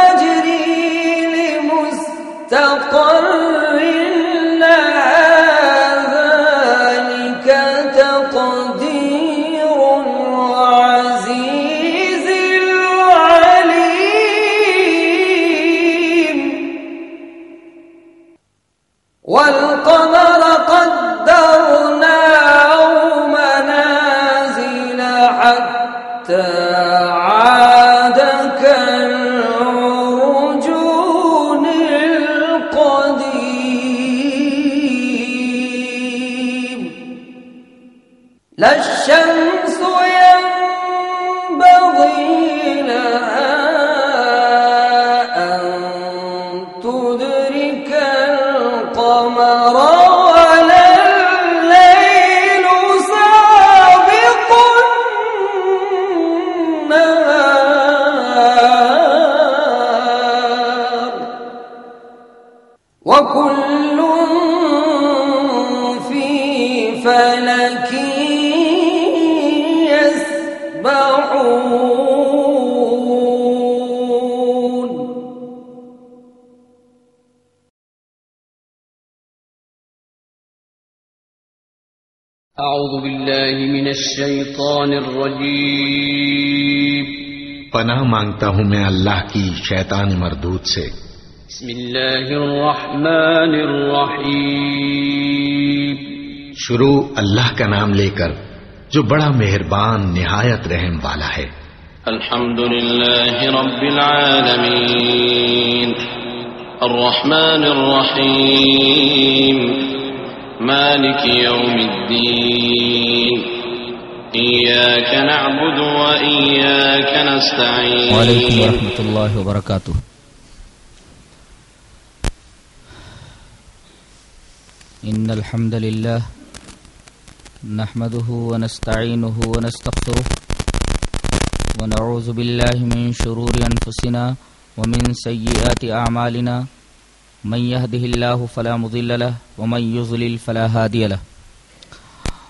تجري لمستقر. لا الشيطان الرجيم پناہ مانگتا ہوں میں اللہ کی شیطان مردود سے۔ بسم الله الرحمن الرحيم شروع اللہ کا نام لے کر جو بڑا مہربان نہایت رحم والا ہے۔ الحمد لله رب العالمين الرحمن الرحيم مالك يوم الدين إياك نعبد وإياك نستعين. وعلیکم ورحمۃ اللہ وبرکاتہ إن الحمد لله نحمده ونستعينه ونستغفره ونعوذ بالله من شرور أنفسنا ومن سيئات أعمالنا. من يهده الله فلا مضل له ومن يضلل فلا هادي له.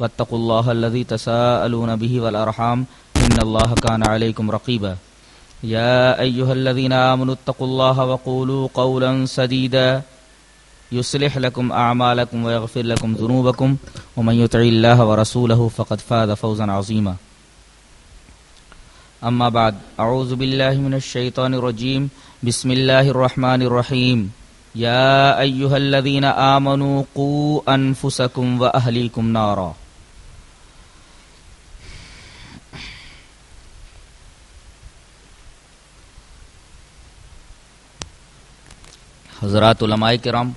واتقوا الله الذي تساءلون به والأرحام إن الله كان عليكم رقيبا. يا أيها الذين آمنوا اتقوا الله وقولوا قولا سديدا. يصلح لكم أعمالكم ويغفر لكم ذنوبكم. ومن يطع الله ورسوله فقد فاز فوزا عظيما. أما بعد أعوذ بالله من الشيطان الرجيم. بسم الله الرحمن الرحيم. يا أيها الذين آمنوا قوا أنفسكم وأهليكم نارا. حضرات علماء کرام،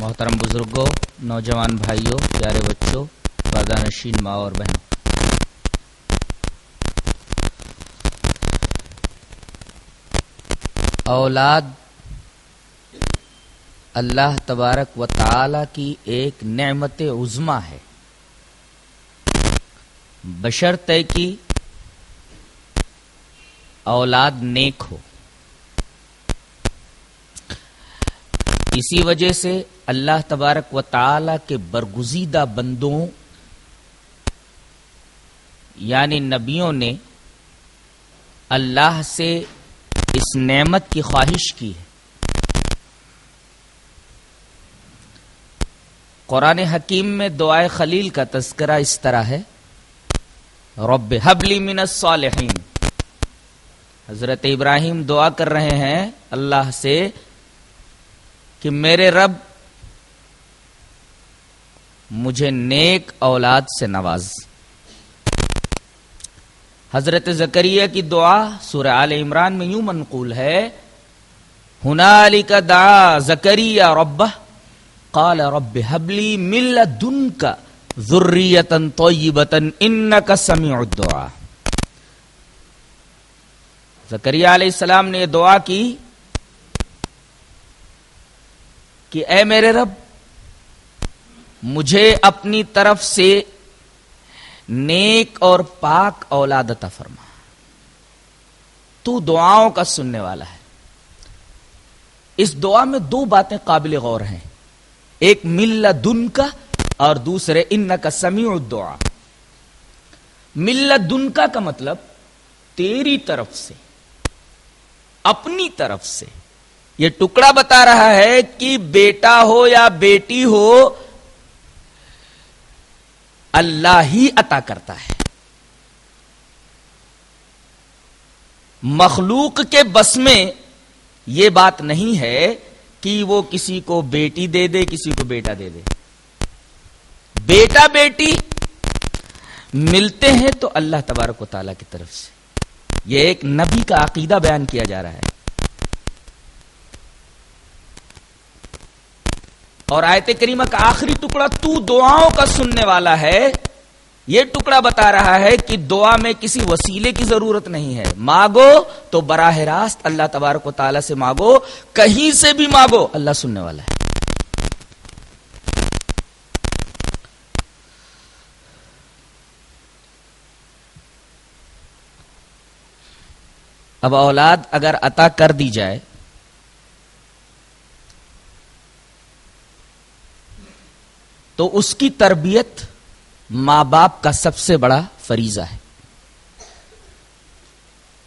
محترم بزرگوں، نوجوان بھائیوں، پیارے بچوں، پردہ نشین ماں اور بہنوں اولاد اللہ تبارک و تعالی کی ایک نعمت عظما ہے۔ بشرطے کی اولاد نیک ہو۔ اسی وجہ سے اللہ تبارک و تعالی کے برگزیدہ بندوں یعنی نبیوں نے اللہ سے اس نعمت کی خواہش کی ہے۔ قرآن حکیم میں دعائے خلیل کا تذکرہ اس طرح ہے۔ رب حبلی من الصالحین۔ حضرت ابراہیم دعا کر رہے ہیں، اللہ سے کہ میرے رب مجھے نیک اولاد سے نواز۔ حضرت زکریہ کی دعا سورہ آل عمران میں یوں منقول ہے ہنالی کا دا زکریہ رب قال رب حبلی مل دن کا ذریتن طیبتن ان کا سمیع الدعا۔ زکریہ علیہ السلام نے یہ دعا کی۔ کہ اے میرے رب، مجھے اپنی طرف سے نیک اور پاک اولاد عطا فرما۔ تو دعاؤں کا سننے والا ہے۔ اس دعا میں دو باتیں قابل غور ہیں۔ ایک مل دن کا اور دوسرے ان کا سمیع الدعا۔ مل دن کا کا مطلب تیری طرف سے، اپنی طرف سے۔ یہ ٹکڑا بتا رہا ہے کہ بیٹا ہو یا بیٹی ہو، اللہ ہی عطا کرتا ہے۔ مخلوق کے بس میں یہ بات نہیں ہے کہ وہ کسی کو بیٹی دے دے، کسی کو بیٹا دے دے۔ بیٹا بیٹی ملتے ہیں تو اللہ تبارک و تعالی کی طرف سے۔ یہ ایک نبی کا عقیدہ بیان کیا جا رہا ہے۔ اور آیت کریمہ کا آخری ٹکڑا تو دعاؤں کا سننے والا ہے، یہ ٹکڑا بتا رہا ہے کہ دعا میں کسی وسیلے کی ضرورت نہیں ہے۔ مانگو تو براہ راست اللہ تبارک و تعالی سے مانگو، کہیں سے بھی مانگو، اللہ سننے والا ہے۔ اب اولاد اگر عطا کر دی جائے تو اس کی تربیت ماں باپ کا سب سے بڑا فریضہ ہے۔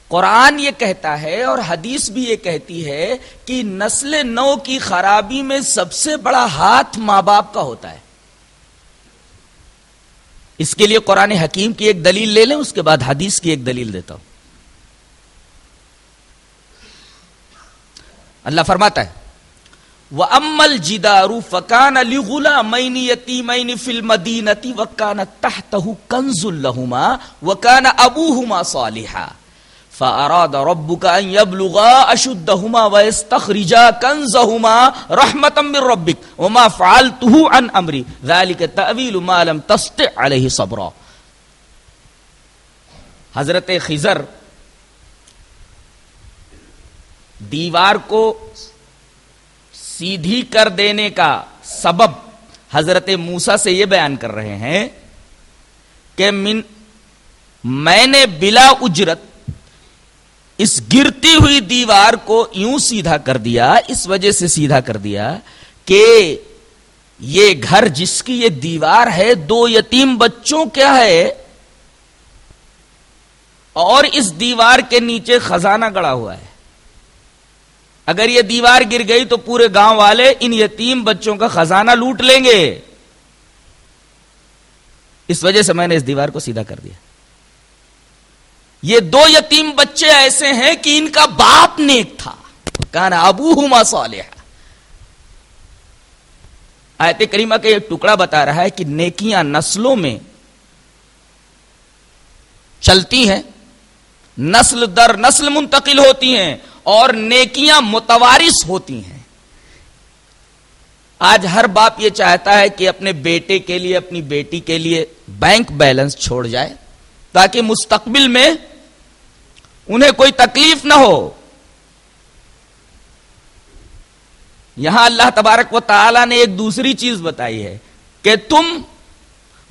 قرآن یہ کہتا ہے اور حدیث بھی یہ کہتی ہے کہ نسل نو کی خرابی میں سب سے بڑا ہاتھ ماں باپ کا ہوتا ہے۔ اس کے لیے قرآن حکیم کی ایک دلیل لے لیں، اس کے بعد حدیث کی ایک دلیل دیتا ہوں۔ اللہ فرماتا ہے وہ امل جدارو فکان علی غلا مینی یتی مینی وکان تحت کنز الحما وکان ابو صالحا فاراد ربك ان يبلغا اشدهما ويستخرجا كنزهما رحمه من ربك وما فعلته عن امري ذلك تاويل ما لم صبرا حضرت خضر دیوار کو سیدھی کر دینے کا سبب حضرت موسا سے یہ بیان کر رہے ہیں کہ من میں نے بلا اجرت اس گرتی ہوئی دیوار کو یوں سیدھا کر دیا، اس وجہ سے سیدھا کر دیا کہ یہ گھر جس کی یہ دیوار ہے، دو یتیم بچوں کیا ہے اور اس دیوار کے نیچے خزانہ گڑا ہوا ہے۔ اگر یہ دیوار گر گئی تو پورے گاؤں والے ان یتیم بچوں کا خزانہ لوٹ لیں گے۔ اس وجہ سے میں نے اس دیوار کو سیدھا کر دیا۔ یہ دو یتیم بچے ایسے ہیں کہ ان کا باپ نیک تھا۔ کہنا ابو ہما صالح آیت کریمہ کا ایک ٹکڑا بتا رہا ہے کہ نیکیاں نسلوں میں چلتی ہیں۔ نسل در نسل منتقل ہوتی ہیں۔ اور نیکیاں متوارث ہوتی ہیں۔ آج ہر باپ یہ چاہتا ہے کہ اپنے بیٹے کے لیے، اپنی بیٹی کے لیے بینک بیلنس چھوڑ جائے تاکہ مستقبل میں انہیں کوئی تکلیف نہ ہو۔ یہاں اللہ تبارک و تعالی نے ایک دوسری چیز بتائی ہے کہ تم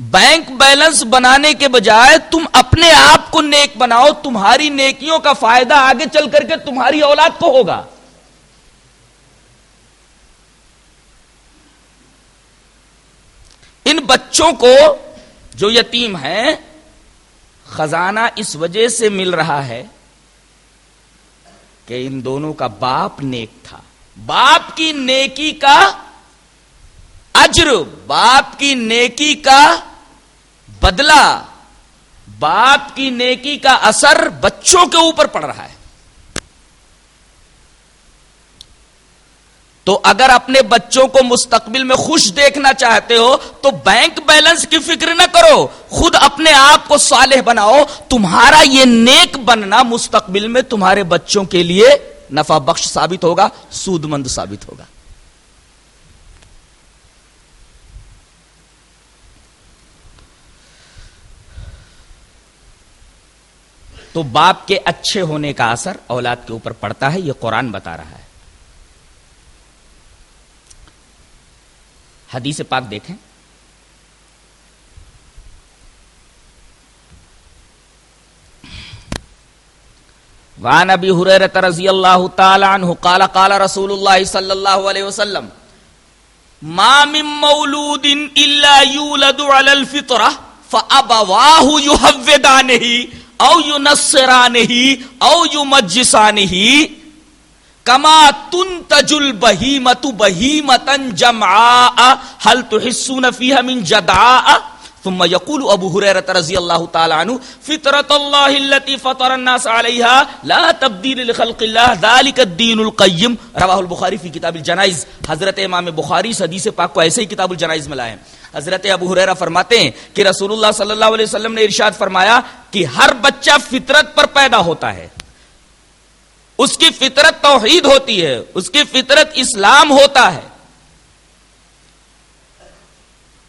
بینک بیلنس بنانے کے بجائے تم اپنے آپ کو نیک بناؤ، تمہاری نیکیوں کا فائدہ آگے چل کر کے تمہاری اولاد کو ہوگا۔ ان بچوں کو جو یتیم ہیں، خزانہ اس وجہ سے مل رہا ہے کہ ان دونوں کا باپ نیک تھا۔ باپ کی نیکی کا اجر، باپ کی نیکی کا بدلہ باپ کی نیکی کا اثر بچوں کے اوپر پڑ رہا ہے۔ تو اگر اپنے بچوں کو مستقبل میں خوش دیکھنا چاہتے ہو، تو بینک بیلنس کی فکر نہ کرو۔ خود اپنے آپ کو صالح بناؤ۔ تمہارا یہ نیک بننا مستقبل میں تمہارے بچوں کے لیے نفع بخش ثابت ہوگا سود مند ثابت ہوگا۔ تو باپ کے اچھے ہونے کا اثر اولاد کے اوپر پڑتا ہے، یہ قرآن بتا رہا ہے۔ حدیث پاک دیکھیں۔ وعن ابي هريره رضي الله تعالى عنه قال قال رسول الله صلى الله عليه وسلم، ما من مولود الا يولد على الفطره فابواه يهودانه او یو ينصرانه او يمجسانه كما تنتج البهيمه بهيمه جمعاء هل تحسون فيها من جدعاء ثم يقول ابو هريره رضي الله تعالى عنه فطره الله التي فطر الناس عليها لا تبديل لخلق الله، ذلك الدين القيم. رواه البخاري في كتاب الجنائز. حضرت امام بخاری اس حدیث پاک کو ایسے ہی کتاب الجنائز میں لائے حضرت ابو ہریرہ فرماتے ہیں کہ رسول اللہ صلی اللہ علیہ وسلم نے ارشاد فرمایا کہ ہر بچہ فطرت پر پیدا ہوتا ہے۔ اس کی فطرت توحید ہوتی ہے، اس کی فطرت اسلام ہوتا ہے۔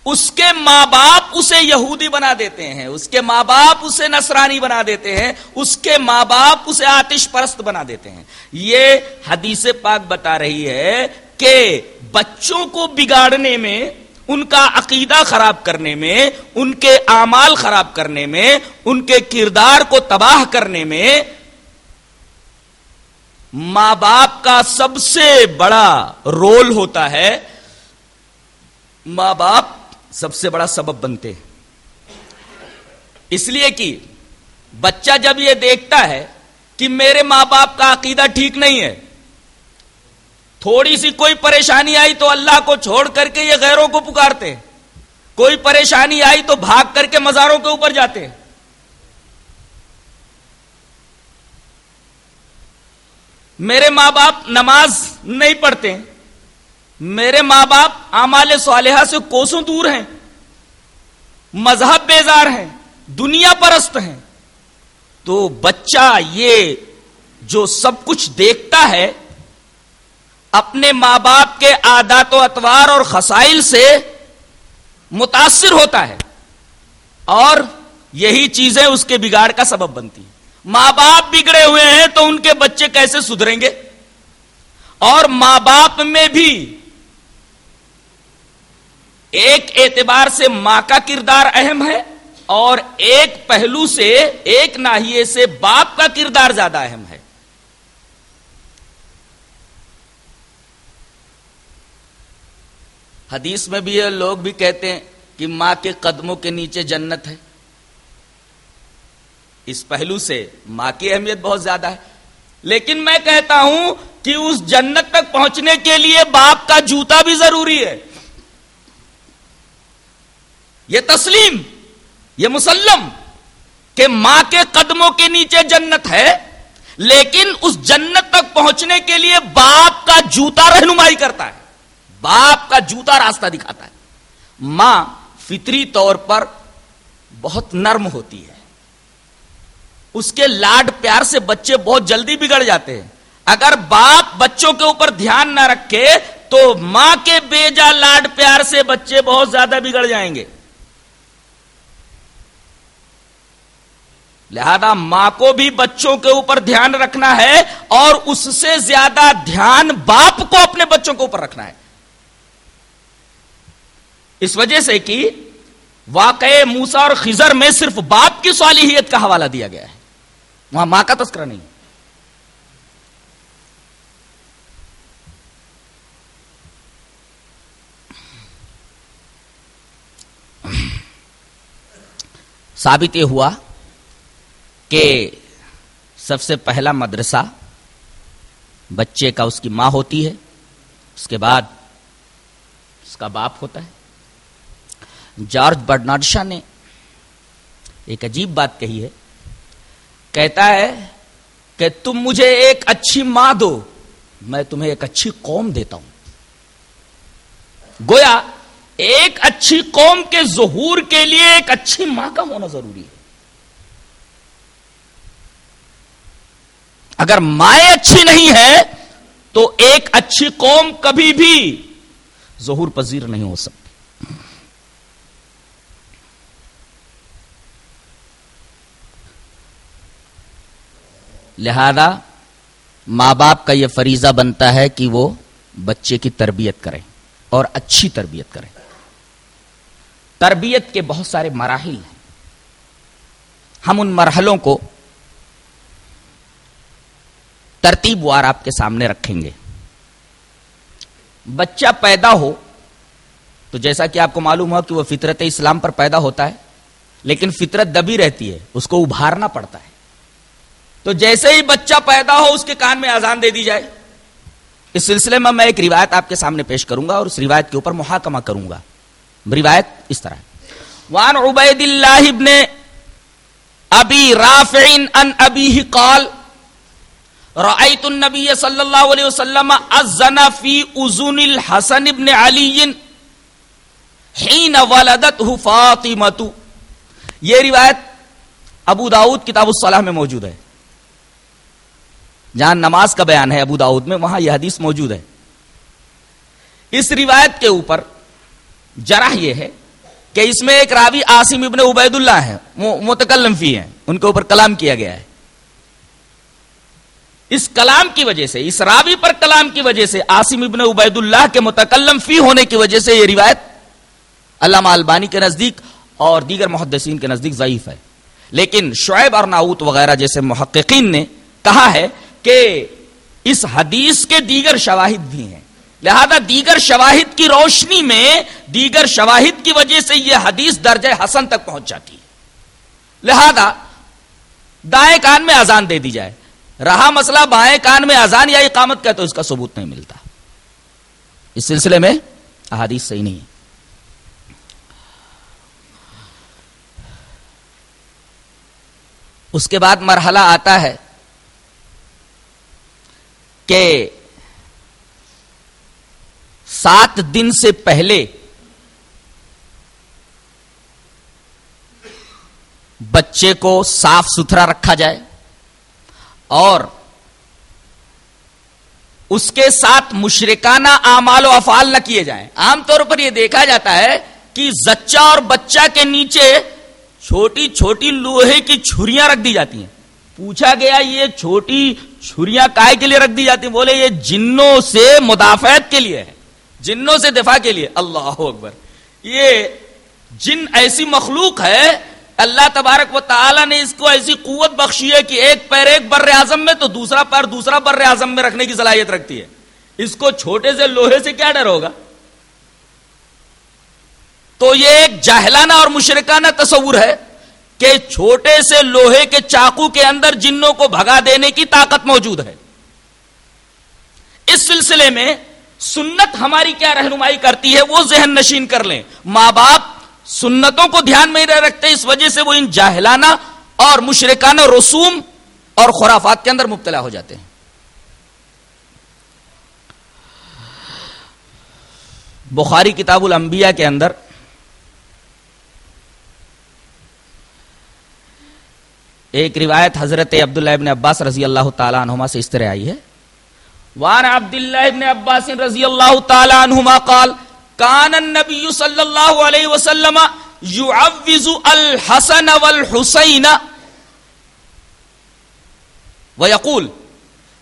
اس کے ماں باپ اسے یہودی بنا دیتے ہیں، اس کے ماں باپ اسے نصرانی بنا دیتے ہیں، اس کے ماں باپ اسے آتش پرست بنا دیتے ہیں۔ یہ حدیث پاک بتا رہی ہے کہ بچوں کو بگاڑنے میں، ان کا عقیدہ خراب کرنے میں، ان کے اعمال خراب کرنے میں، ان کے کردار کو تباہ کرنے میں ماں باپ کا سب سے بڑا رول ہوتا ہے ماں باپ سب سے بڑا سبب بنتے ہیں۔ اس لیے کہ بچہ جب یہ دیکھتا ہے کہ میرے ماں باپ کا عقیدہ ٹھیک نہیں ہے، تھوڑی سی کوئی پریشانی آئی تو اللہ کو چھوڑ کر کے یہ غیروں کو پکارتے کوئی پریشانی آئی تو بھاگ کر کے مزاروں کے اوپر جاتے میرے ماں باپ نماز نہیں پڑھتے میرے ماں باپ آمال صالحہ سے کوسوں دور ہیں، مذہب بیزار ہیں، دنیا پرست ہیں۔ تو بچہ یہ جو سب کچھ دیکھتا ہے، اپنے ماں باپ کے عادات و اتوار اور خسائل سے متاثر ہوتا ہے۔ اور یہی چیزیں اس کے بگاڑ کا سبب بنتی ہیں۔ ماں باپ بگڑے ہوئے ہیں تو ان کے بچے کیسے سدھریں گے؟ اور ماں باپ میں بھی ایک اعتبار سے ماں کا کردار اہم ہے اور ایک پہلو سے ایک ناحیے سے باپ کا کردار زیادہ اہم ہے۔ حدیث میں بھی یہ لوگ بھی کہتے ہیں کہ ماں کے قدموں کے نیچے جنت ہے۔ اس پہلو سے ماں کی اہمیت بہت زیادہ ہے۔ لیکن میں کہتا ہوں کہ اس جنت تک پہنچنے کے لیے باپ کا جوتا بھی ضروری ہے۔ یہ تسلیم، یہ مسلم کہ ماں کے قدموں کے نیچے جنت ہے، لیکن اس جنت تک پہنچنے کے لیے باپ کا جوتا رہنمائی کرتا ہے، باپ کا جوتا راستہ دکھاتا ہے۔ ماں فطری طور پر بہت نرم ہوتی ہے۔ اس کے لاڈ پیار سے بچے بہت جلدی بگڑ جاتے ہیں۔ اگر باپ بچوں کے اوپر دھیان نہ رکھے تو ماں کے بیجا لاڈ پیار سے بچے بہت زیادہ بگڑ جائیں گے۔ لہذا ماں کو بھی بچوں کے اوپر دھیان رکھنا ہے اور اس سے زیادہ دھیان باپ کو اپنے بچوں کے اوپر رکھنا ہے۔ اس وجہ سے کہ واقع موسا اور خزر میں صرف باپ کی صالحیت کا حوالہ دیا گیا ہے۔ وہاں ماں کا تذکرہ نہیں۔ ثابت یہ ہوا کہ سب سے پہلا مدرسہ بچے کا اس کی ماں ہوتی ہے، اس کے بعد اس کا باپ ہوتا ہے۔ جارج برناڈشا نے ایک عجیب بات کہی ہے، کہتا ہے کہ تم مجھے ایک اچھی ماں دو، میں تمہیں ایک اچھی قوم دیتا ہوں۔ گویا، ایک اچھی قوم کے ظہور کے لیے ایک اچھی ماں کا ہونا ضروری ہے۔ اگر مائیں اچھی نہیں ہے تو ایک اچھی قوم کبھی بھی ظہور پذیر نہیں ہو سکتی۔ لہذا ماں باپ کا یہ فریضہ بنتا ہے کہ وہ بچے کی تربیت کریں اور اچھی تربیت کریں۔ تربیت کے بہت سارے مراحل ہیں۔ ہم ان مرحلوں کو ترتیب وار آپ کے سامنے رکھیں گے۔ بچہ پیدا ہو تو جیسا کہ آپ کو معلوم ہو کہ وہ فطرت اسلام پر پیدا ہوتا ہے، لیکن فطرت دبی رہتی ہے، اس کو ابھارنا پڑتا ہے۔ تو جیسے ہی بچہ پیدا ہو، اس کے کان میں آزان دے دی جائے۔ اس سلسلے میں میں ایک روایت آپ کے سامنے پیش کروں گا اور اس روایت کے اوپر محاکمہ کروں گا۔ روایت اس طرح وان عبید اللہ ابن ابی رافع ان ابی قال رأيت النبي صلى الله عليه وسلم أزن في أذن الحسن بن علي حين ولدته فاطمة. یہ روایت ابو داود کتاب الصلاح میں موجود ہے۔ جہاں نماز کا بیان ہے ابو داود میں، وہاں یہ حدیث موجود ہے۔ اس روایت کے اوپر جرح یہ ہے کہ اس میں ایک راوی آسم ابن عبید اللہ ہے متکلم فی ہیں، ان کے اوپر کلام کیا گیا ہے۔ اس کلام کی وجہ سے، اس راوی پر کلام کی وجہ سے آسم ابن عبید اللہ کے متکلم فی ہونے کی وجہ سے یہ روایت علامہ البانی کے نزدیک اور دیگر محدثین کے نزدیک ضعیف ہے۔ لیکن شعیب اور ناؤت وغیرہ جیسے محققین نے کہا ہے کہ اس حدیث کے دیگر شواہد بھی ہیں۔ لہذا دیگر شواہد کی روشنی میں، دیگر شواہد کی وجہ سے یہ حدیث درجہ حسن تک پہنچ جاتی ہے۔ لہذا دائیں کان میں اذان دے دی جائے۔ رہا مسئلہ بائیں کان میں اذان یا اقامت کا تو اس کا ثبوت نہیں ملتا۔ اس سلسلے میں احادیث صحیح نہیں ہے۔ اس کے بعد مرحلہ آتا ہے کہ سات دن سے پہلے بچے کو صاف ستھرا رکھا جائے۔ اور اس کے ساتھ مشرکانہ اعمال و افعال نہ کیے جائیں۔ عام طور پر یہ دیکھا جاتا ہے کہ زچہ اور بچہ کے نیچے چھوٹی چھوٹی لوہے کی چھریاں رکھ دی جاتی ہیں۔ پوچھا گیا، یہ چھوٹی چھریاں کائے کے لیے رکھ دی جاتی بولے، یہ جنوں سے مدافعت کے لیے ہے جنوں سے دفاع کے لیے۔ اللہ اکبر۔ یہ جن ایسی مخلوق ہے اللہ تبارک و تعالی نے اس کو ایسی قوت بخشی ہے کہ ایک پیر ایک بر اعظم میں تو دوسرا پیر دوسرا بر اعظم میں رکھنے کی صلاحیت رکھتی ہے۔ اس کو چھوٹے سے لوہے سے کیا ڈر ہوگا؟ تو یہ ایک جاہلانہ اور مشرکانہ تصور ہے کہ چھوٹے سے لوہے کے چاقو کے اندر جنوں کو بھگا دینے کی طاقت موجود ہے۔ اس سلسلے میں سنت ہماری کیا رہنمائی کرتی ہے وہ ذہن نشین کر لیں۔ ماں باپ سنتوں کو دھیان میں رکھتے، اس وجہ سے وہ ان جاہلانہ اور مشرکانہ رسوم اور خرافات کے اندر مبتلا ہو جاتے ہیں۔ بخاری کتاب الانبیاء کے اندر ایک روایت حضرت عبداللہ ابن عباس رضی اللہ تعالیٰ عنہما سے اس طرح آئی ہے۔ وان عبداللہ ابن عباس رضی اللہ تعالیٰ عنہما قال کان النبی صلی اللہ علیہ وسلم يعوز الحسن والحسین ويقول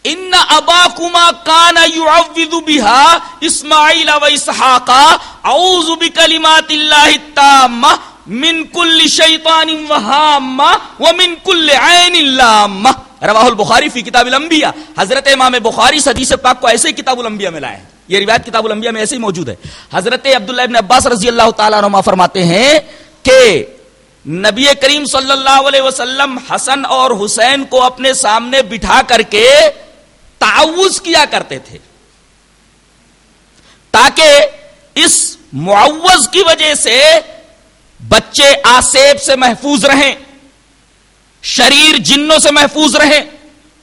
ان اباكما كان يعوذ بها اسماعيل واسحاق اعوذ بكلمات الله التامه من کل شیطان وہامہ ومن کل عین لامہ رواہ البخاری فی کتاب الانبیاء۔ حضرت امام بخاری حدیث پاک کو ایسے کتاب الانبیاء میں لائے ہیں۔ یہ روایت کتاب الانبیاء میں ایسے ہی موجود ہے۔ حضرت عبداللہ ابن عباس رضی اللہ تعالیٰ عنہ فرماتے ہیں کہ نبی کریم صلی اللہ علیہ وسلم حسن اور حسین کو اپنے سامنے بٹھا کر کے تعوض کیا کرتے تھے۔ تاکہ اس معوض کی وجہ سے بچے آسیب سے محفوظ رہیں۔ شریر جنوں سے محفوظ رہیں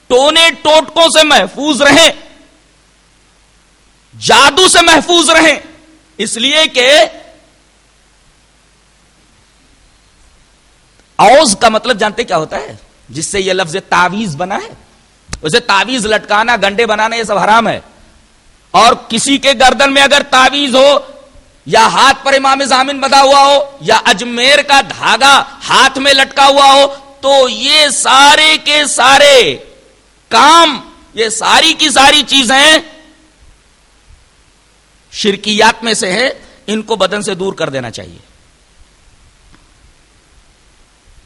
ٹونے ٹوٹکوں سے محفوظ رہیں جادو سے محفوظ رہیں اس لیے کہ اوز کا مطلب جانتے کیا ہوتا ہے؟ جس سے یہ لفظ تعویز بنا ہے۔ اسے تعویز لٹکانا، گنڈے بنانا، یہ سب حرام ہے۔ اور کسی کے گردن میں اگر تعویز ہو، یا ہاتھ پر امام زامن بدا ہوا ہو، یا اجمیر کا دھاگا ہاتھ میں لٹکا ہوا ہو تو یہ سارے کے سارے کام، یہ ساری کی ساری چیزیں شرکیات میں سے ہے ان کو بدن سے دور کر دینا چاہیے۔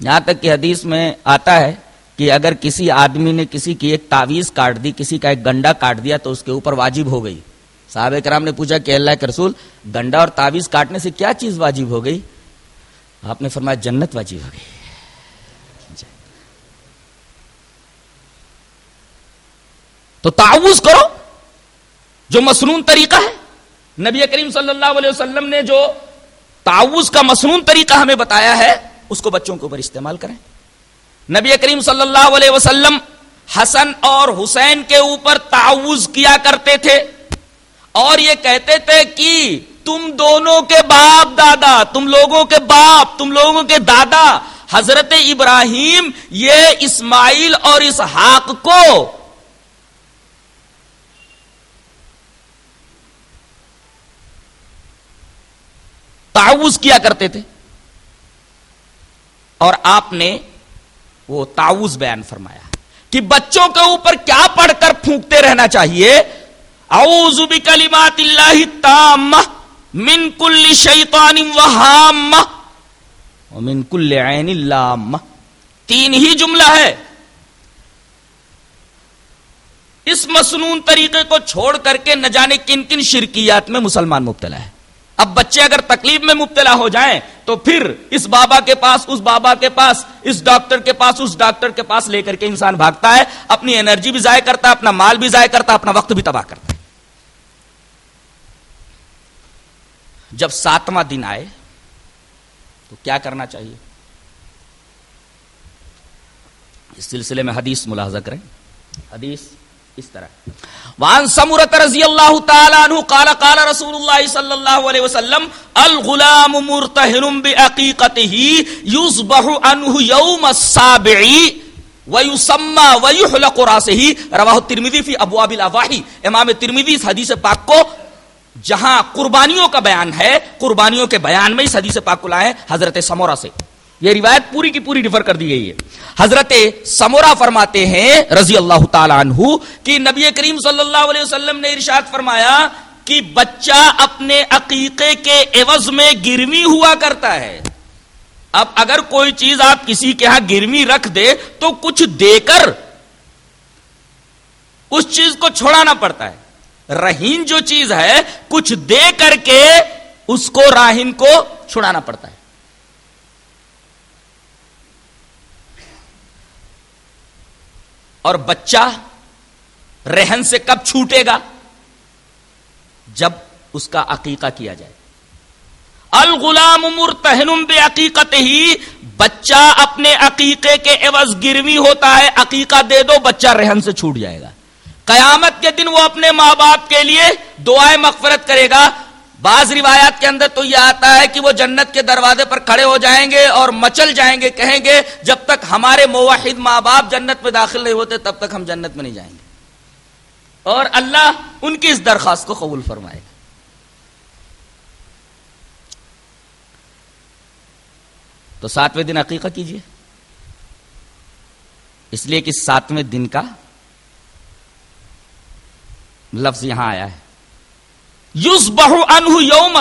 یہاں تک کہ حدیث میں آتا ہے کہ اگر کسی آدمی نے کسی کی ایک تعویز کاٹ دی، کسی کا ایک گنڈا کاٹ دیا تو اس کے اوپر واجب ہو گئی۔ صاحب کرام نے پوچھا کہ اللہ کے رسول، گنڈا اور تعویز کاٹنے سے کیا چیز واجب ہو گئی؟ آپ نے فرمایا جنت واجب ہو گئی۔ تو تعوض کرو۔ جو مصنون طریقہ ہے، نبی کریم صلی اللہ علیہ وسلم نے جو تعوض کا مصنون طریقہ ہمیں بتایا ہے، اس کو بچوں کے اوپر استعمال کریں۔ نبی کریم صلی اللہ علیہ وسلم حسن اور حسین کے اوپر تعوض کیا کرتے تھے۔ اور یہ کہتے تھے کہ تم دونوں کے باپ دادا، تم لوگوں کے باپ، تم لوگوں کے دادا، حضرت ابراہیم، یہ اسماعیل اور اسحاق کو تعوض کیا کرتے تھے؟ اور آپ نے وہ تعوض بیان فرمایا کہ بچوں کے اوپر کیا پڑھ کر پھونکتے رہنا چاہیے؟ اعوذ بکلمات اللہ تام من کل شیطان وہام ومن کل عین اللام تین ہی جملہ ہے۔ اس مسنون طریقے کو چھوڑ کر کے نہ جانے کن کن شرکیات میں مسلمان مبتلا ہے۔ اب بچے اگر تکلیف میں مبتلا ہو جائیں تو پھر اس بابا کے پاس، اس بابا کے پاس، اس ڈاکٹر کے پاس، اس ڈاکٹر کے پاس لے کر کے انسان بھاگتا ہے، اپنی انرجی بھی ضائع کرتا ہے، اپنا مال بھی ضائع کرتا ہے، اپنا وقت بھی تباہ کرتا ہے۔ جب ساتواں دن آئے تو کیا کرنا چاہیے؟ اس سلسلے میں حدیث ملاحظہ کریں۔ حدیث اس طرح۔ وان سمرت رضی اللہ تعالی عنہ قال قال رسول اللہ صلی اللہ علیہ وسلم، الغلام مرتہن بعقیقته یصبح عنه یوم السابع ویسمى ویحلق راسه رواہ الترمذی فی ابواب الاضاحی امام ترمذی اس حدیث پاک کو، جہاں قربانیوں کا بیان ہے، قربانیوں کے بیان میں اس حدیث پاک کو لائے حضرت سمورہ سے۔ یہ روایت پوری کی پوری ریفر کر دی گئی ہے۔ حضرت سمورا فرماتے ہیں رضی اللہ تعالی عنہ کہ نبی کریم صلی اللہ علیہ وسلم نے ارشاد فرمایا کہ بچہ اپنے عقیقے کے عوض میں گرمی ہوا کرتا ہے۔ اب اگر کوئی چیز آپ کسی کے ہاں گرمی رکھ دے تو کچھ دے کر اس چیز کو چھوڑانا پڑتا ہے۔ رہین جو چیز ہے کچھ دے کر کے اس کو راہین کو چھڑانا پڑتا ہے۔ اور بچہ رہن سے کب چھوٹے گا؟ جب اس کا عقیقہ کیا جائے۔ الغلام مرتہن بے عقیقت ہی بچہ اپنے عقیقے کے عوض گروی ہوتا ہے، عقیقہ دے دو، بچہ رہن سے چھوٹ جائے گا۔ قیامت کے دن وہ اپنے ماں باپ کے لیے دعائیں مغفرت کرے گا۔ بعض روایات کے اندر تو یہ آتا ہے کہ وہ جنت کے دروازے پر کھڑے ہو جائیں گے اور مچل جائیں گے، کہیں گے، جب تک ہمارے موحد ماں باپ جنت میں داخل نہیں ہوتے، تب تک ہم جنت میں نہیں جائیں گے۔ اور اللہ ان کی اس درخواست کو قبول فرمائے گا۔ تو ساتویں دن عقیقہ کیجیے اس لیے کہ ساتویں دن کا لفظ یہاں آیا ہے۔ یوز بہو انہ یوم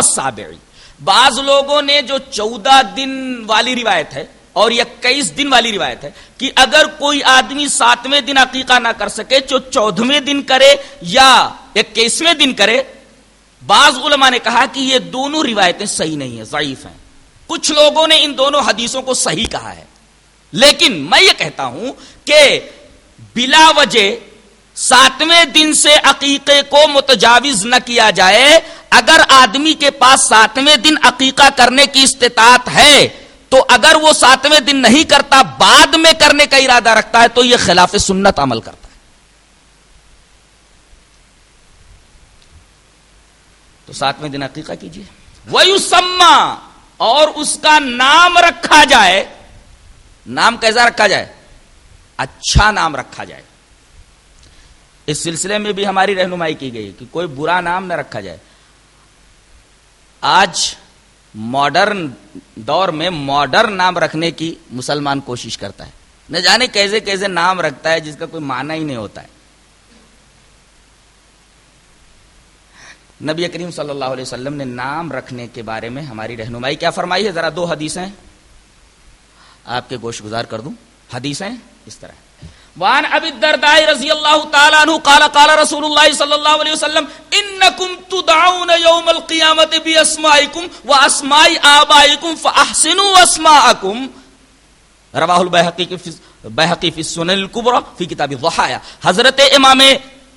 بعض لوگوں نے جو چودہ دن والی روایت ہے اور اکیس دن والی روایت ہے کہ اگر کوئی آدمی ساتویں دن عقیقہ نہ کر سکے، جو چودہویں دن کرے یا اکیسویں دن کرے، بعض علماء نے کہا کہ یہ دونوں روایتیں صحیح نہیں ہیں، ضعیف ہیں۔ کچھ لوگوں نے ان دونوں حدیثوں کو صحیح کہا ہے۔ لیکن میں یہ کہتا ہوں کہ بلا وجہ ساتویں دن سے عقیقے کو متجاوز نہ کیا جائے، اگر آدمی کے پاس ساتویں دن عقیقہ کرنے کی استطاعت ہے، تو اگر وہ ساتویں دن نہیں کرتا، بعد میں کرنے کا ارادہ رکھتا ہے، تو یہ خلاف سنت عمل کرتا ہے۔ تو ساتویں دن عقیقہ کیجیے ویوسما اور اس کا نام رکھا جائے۔ نام کیسا رکھا جائے؟ اچھا نام رکھا جائے۔ اس سلسلے میں بھی ہماری رہنمائی کی گئی کہ کوئی برا نام نہ رکھا جائے۔ آج ماڈرن دور میں ماڈرن نام رکھنے کی مسلمان کوشش کرتا ہے۔ نہ جانے کیسے کیسے نام رکھتا ہے جس کا کوئی معنی ہی نہیں ہوتا ہے۔ نبی کریم صلی اللہ علیہ وسلم نے نام رکھنے کے بارے میں ہماری رہنمائی کیا فرمائی ہے؟ ذرا دو حدیثیں آپ کے گوشت گزار کر دوں۔ حدیثیں اس طرح۔ وان ابي الدرداء رضي الله تعالى عنه قال قال رسول الله صلى الله عليه وسلم انكم تدعون يوم القيامه باسمائكم واسماء ابائكم فاحسنوا اسماءكم رواه البيهقي في بيهقي في السنن الكبرى في كتاب الضحايا. حضرت امام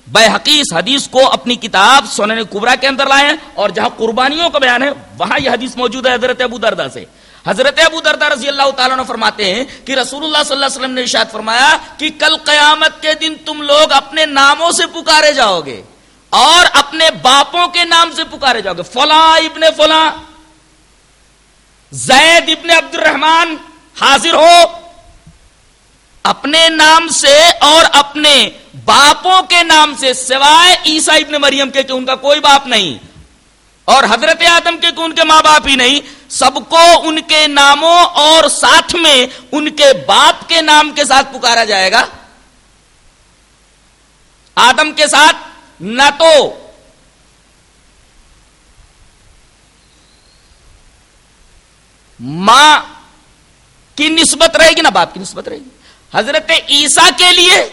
بيهقي اس حدیث کو اپنی کتاب سنن کبرا کے اندر لائے ہیں اور جہاں قربانیوں کا بیان ہے، وہاں یہ حدیث موجود ہے حضرت ابو دردہ سے۔ حضرت ابو دردہ رضی اللہ تعالیٰ نے فرماتے ہیں کہ رسول اللہ صلی اللہ علیہ وسلم نے ارشاد فرمایا کہ کل قیامت کے دن تم لوگ اپنے ناموں سے پکارے جاؤ گے اور اپنے باپوں کے نام سے پکارے جاؤ گے۔ فلاں ابن فلاں، زید ابن عبد الرحمان حاضر ہو۔ اپنے نام سے اور اپنے باپوں کے نام سے سوائے عیسا ابن مریم کے کہ ان کا کوئی باپ نہیں۔ اور حضرت آدم کے ان کے ماں باپ ہی نہیں، سب کو ان کے ناموں اور ساتھ میں ان کے باپ کے نام کے ساتھ پکارا جائے گا۔ آدم کے ساتھ نہ تو ماں کی نسبت رہے گی نہ باپ کی نسبت رہے گی۔ حضرت عیسیٰ کے لیے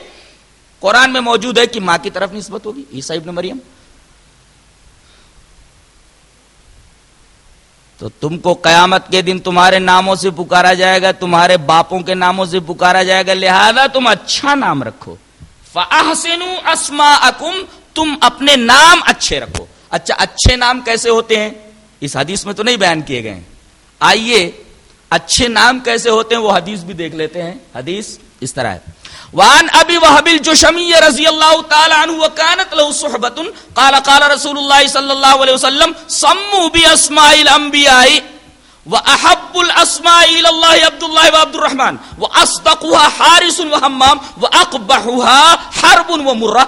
قرآن میں موجود ہے کہ ماں کی طرف نسبت ہوگی عیسا ابن مریم۔ تو تم کو قیامت کے دن تمہارے ناموں سے پکارا جائے گا، تمہارے باپوں کے ناموں سے پکارا جائے گا۔ لہذا تم اچھا نام رکھو۔ تم اپنے نام اچھے رکھو۔ اچھا اچھے نام کیسے ہوتے ہیں؟ اس حدیث میں تو نہیں بیان کیے گئے آئیے، اچھے نام کیسے ہوتے ہیں وہ حدیث بھی دیکھ لیتے ہیں۔ حدیث اس طرح ہے۔ وان ابي وهب الجشمي رضي الله تعالى عنه وكانت له صحبه قال قال رسول الله صلى الله عليه وسلم سموا باسماء الانبياء واحب الاسماء الى الله عبد الله وعبد الرحمن واصدقها حارس وهمام واقبحها حرب ومره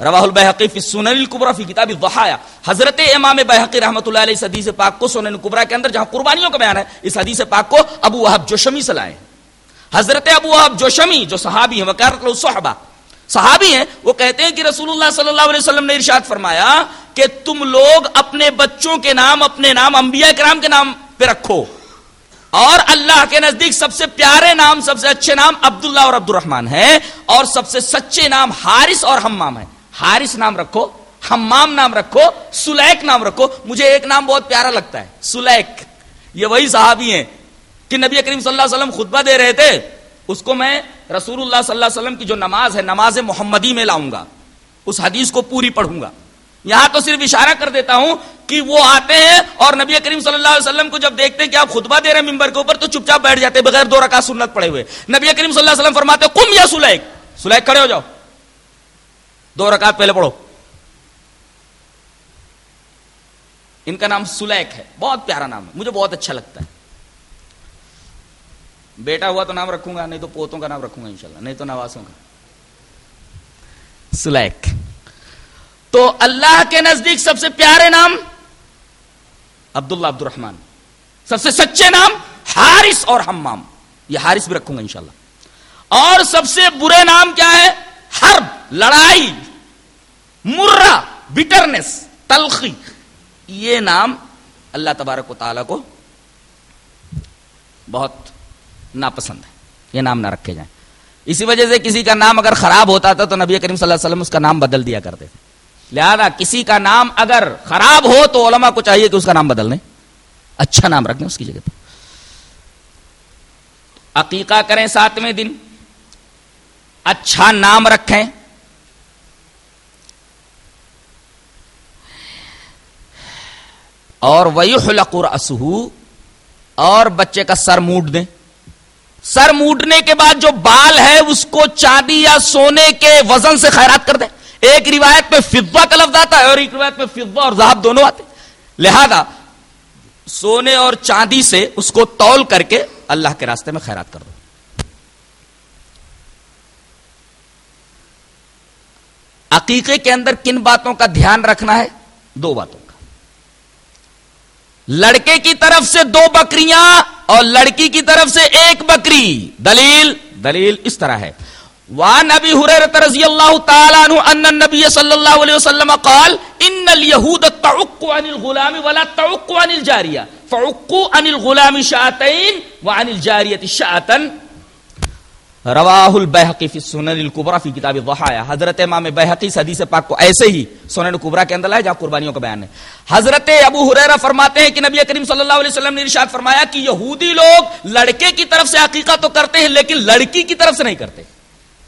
رواہ البیحقی فی السنن الکبرى فی کتاب الضحایا حضرت امام بیحقی رحمۃ اللہ علیہ اس حدیث پاک کو سنن الکبرى کے اندر جہاں قربانیوں کا بیان ہے اس حدیث پاک کو ابو وہب جوشمی سے لائے ہیں۔ حضرت ابو اب جو شمی، جو صحابی ہیں وہ صحابہ صحابی ہیں، وہ کہتے ہیں کہ رسول اللہ صلی اللہ علیہ وسلم نے ارشاد فرمایا کہ تم لوگ اپنے بچوں کے نام، اپنے نام، انبیاء کرام کے نام پہ رکھو۔ اور اللہ کے نزدیک سب سے پیارے نام، سب سے اچھے نام عبداللہ اور عبد الرحمان ہے اور سب سے سچے نام حارث اور حمام ہے حارث نام رکھو، حمام نام رکھو سلیک نام رکھو۔ مجھے ایک نام بہت پیارا لگتا ہے سلیک یہ وہی صحابی ہیں۔ کہ نبی کریم صلی اللہ علیہ وسلم خطبہ دے رہے تھے، اس کو میں رسول اللہ صلی اللہ علیہ وسلم کی جو نماز ہے، نماز محمدی میں لاؤں گا۔ اس حدیث کو پوری پڑھوں گا۔ یہاں تو صرف اشارہ کر دیتا ہوں کہ وہ آتے ہیں اور نبی کریم صلی اللہ علیہ وسلم کو جب دیکھتے ہیں کہ آپ خطبہ دے رہے ہیں ممبر کے اوپر، تو چپ چاپ بیٹھ جاتے بغیر دو رکعت سنت پڑے ہوئے۔ نبی کریم صلی اللہ علیہ وسلم فرماتے کم یا سلیک سلیک کھڑے ہو جاؤ۔ دو رکعت پہلے پڑھو۔ ان کا نام سلیک ہے۔ بہت پیارا نام ہے۔ مجھے بہت اچھا لگتا ہے۔ بیٹا ہوا تو نام رکھوں گا، نہیں تو پوتوں کا نام رکھوں گا انشاءاللہ، نہیں تو نواسوں کا سلیک تو اللہ کے نزدیک سب سے پیارے نام عبداللہ عبد الرحمان سب سے سچے نام حارث اور حمام۔ یہ حارث بھی رکھوں گا انشاءاللہ۔ اور سب سے برے نام کیا ہے؟ حرب، لڑائی، مرہ بٹرنس تلخی۔ یہ نام اللہ تبارک و تعالی کو بہت ناپسند ہے۔ یہ نام نہ رکھے جائیں۔ اسی وجہ سے کسی کا نام اگر خراب ہوتا تھا تو نبی کریم صلی اللہ علیہ وسلم اس کا نام بدل دیا کرتے تھے۔ لہذا کسی کا نام اگر خراب ہو تو علماء کو چاہیے کہ اس کا نام بدل دیں۔ اچھا نام رکھ دیں اس کی جگہ پہ عقیقہ کریں ساتویں دن۔ اچھا نام رکھیں۔ اور وہی خلقر اور بچے کا سر موٹ دیں۔ سر موٹنے کے بعد جو بال ہے اس کو چاندی یا سونے کے وزن سے خیرات کر دیں۔ ایک روایت میں فضا کا لفظ آتا ہے اور ایک روایت میں فضا اور زہاب دونوں آتے لہذا سونے اور چاندی سے اس کو تول کر کے اللہ کے راستے میں خیرات کر دو۔ عقیقے کے اندر کن باتوں کا دھیان رکھنا ہے؟ دو باتوں۔ لڑکے کی طرف سے دو بکریاں اور لڑکی کی طرف سے ایک بکری۔ دلیل؟ دلیل اس طرح ہے۔ وان ابي هريره رضي الله تعالى عنه ان النبي صلى الله عليه وسلم قال، ان اليهود تعق عن الغلام ولا تعق عن الجاريه فعقوا عن الغلام شاتين وعن الجاريه شاتا رواہ البحقی فی سنن القبرا فی کتاب الضحایا حضرت امام بحقی حدیث پاک کو ایسے ہی سنن القبرا کے اندر لائے جہاں قربانیوں کا بیان ہے حضرت ابو حریرہ فرماتے ہیں کہ نبی کریم صلی اللہ علیہ وسلم نے ارشاد فرمایا کہ یہودی لوگ لڑکے کی طرف سے عقیقہ تو کرتے ہیں لیکن لڑکی کی طرف سے نہیں کرتے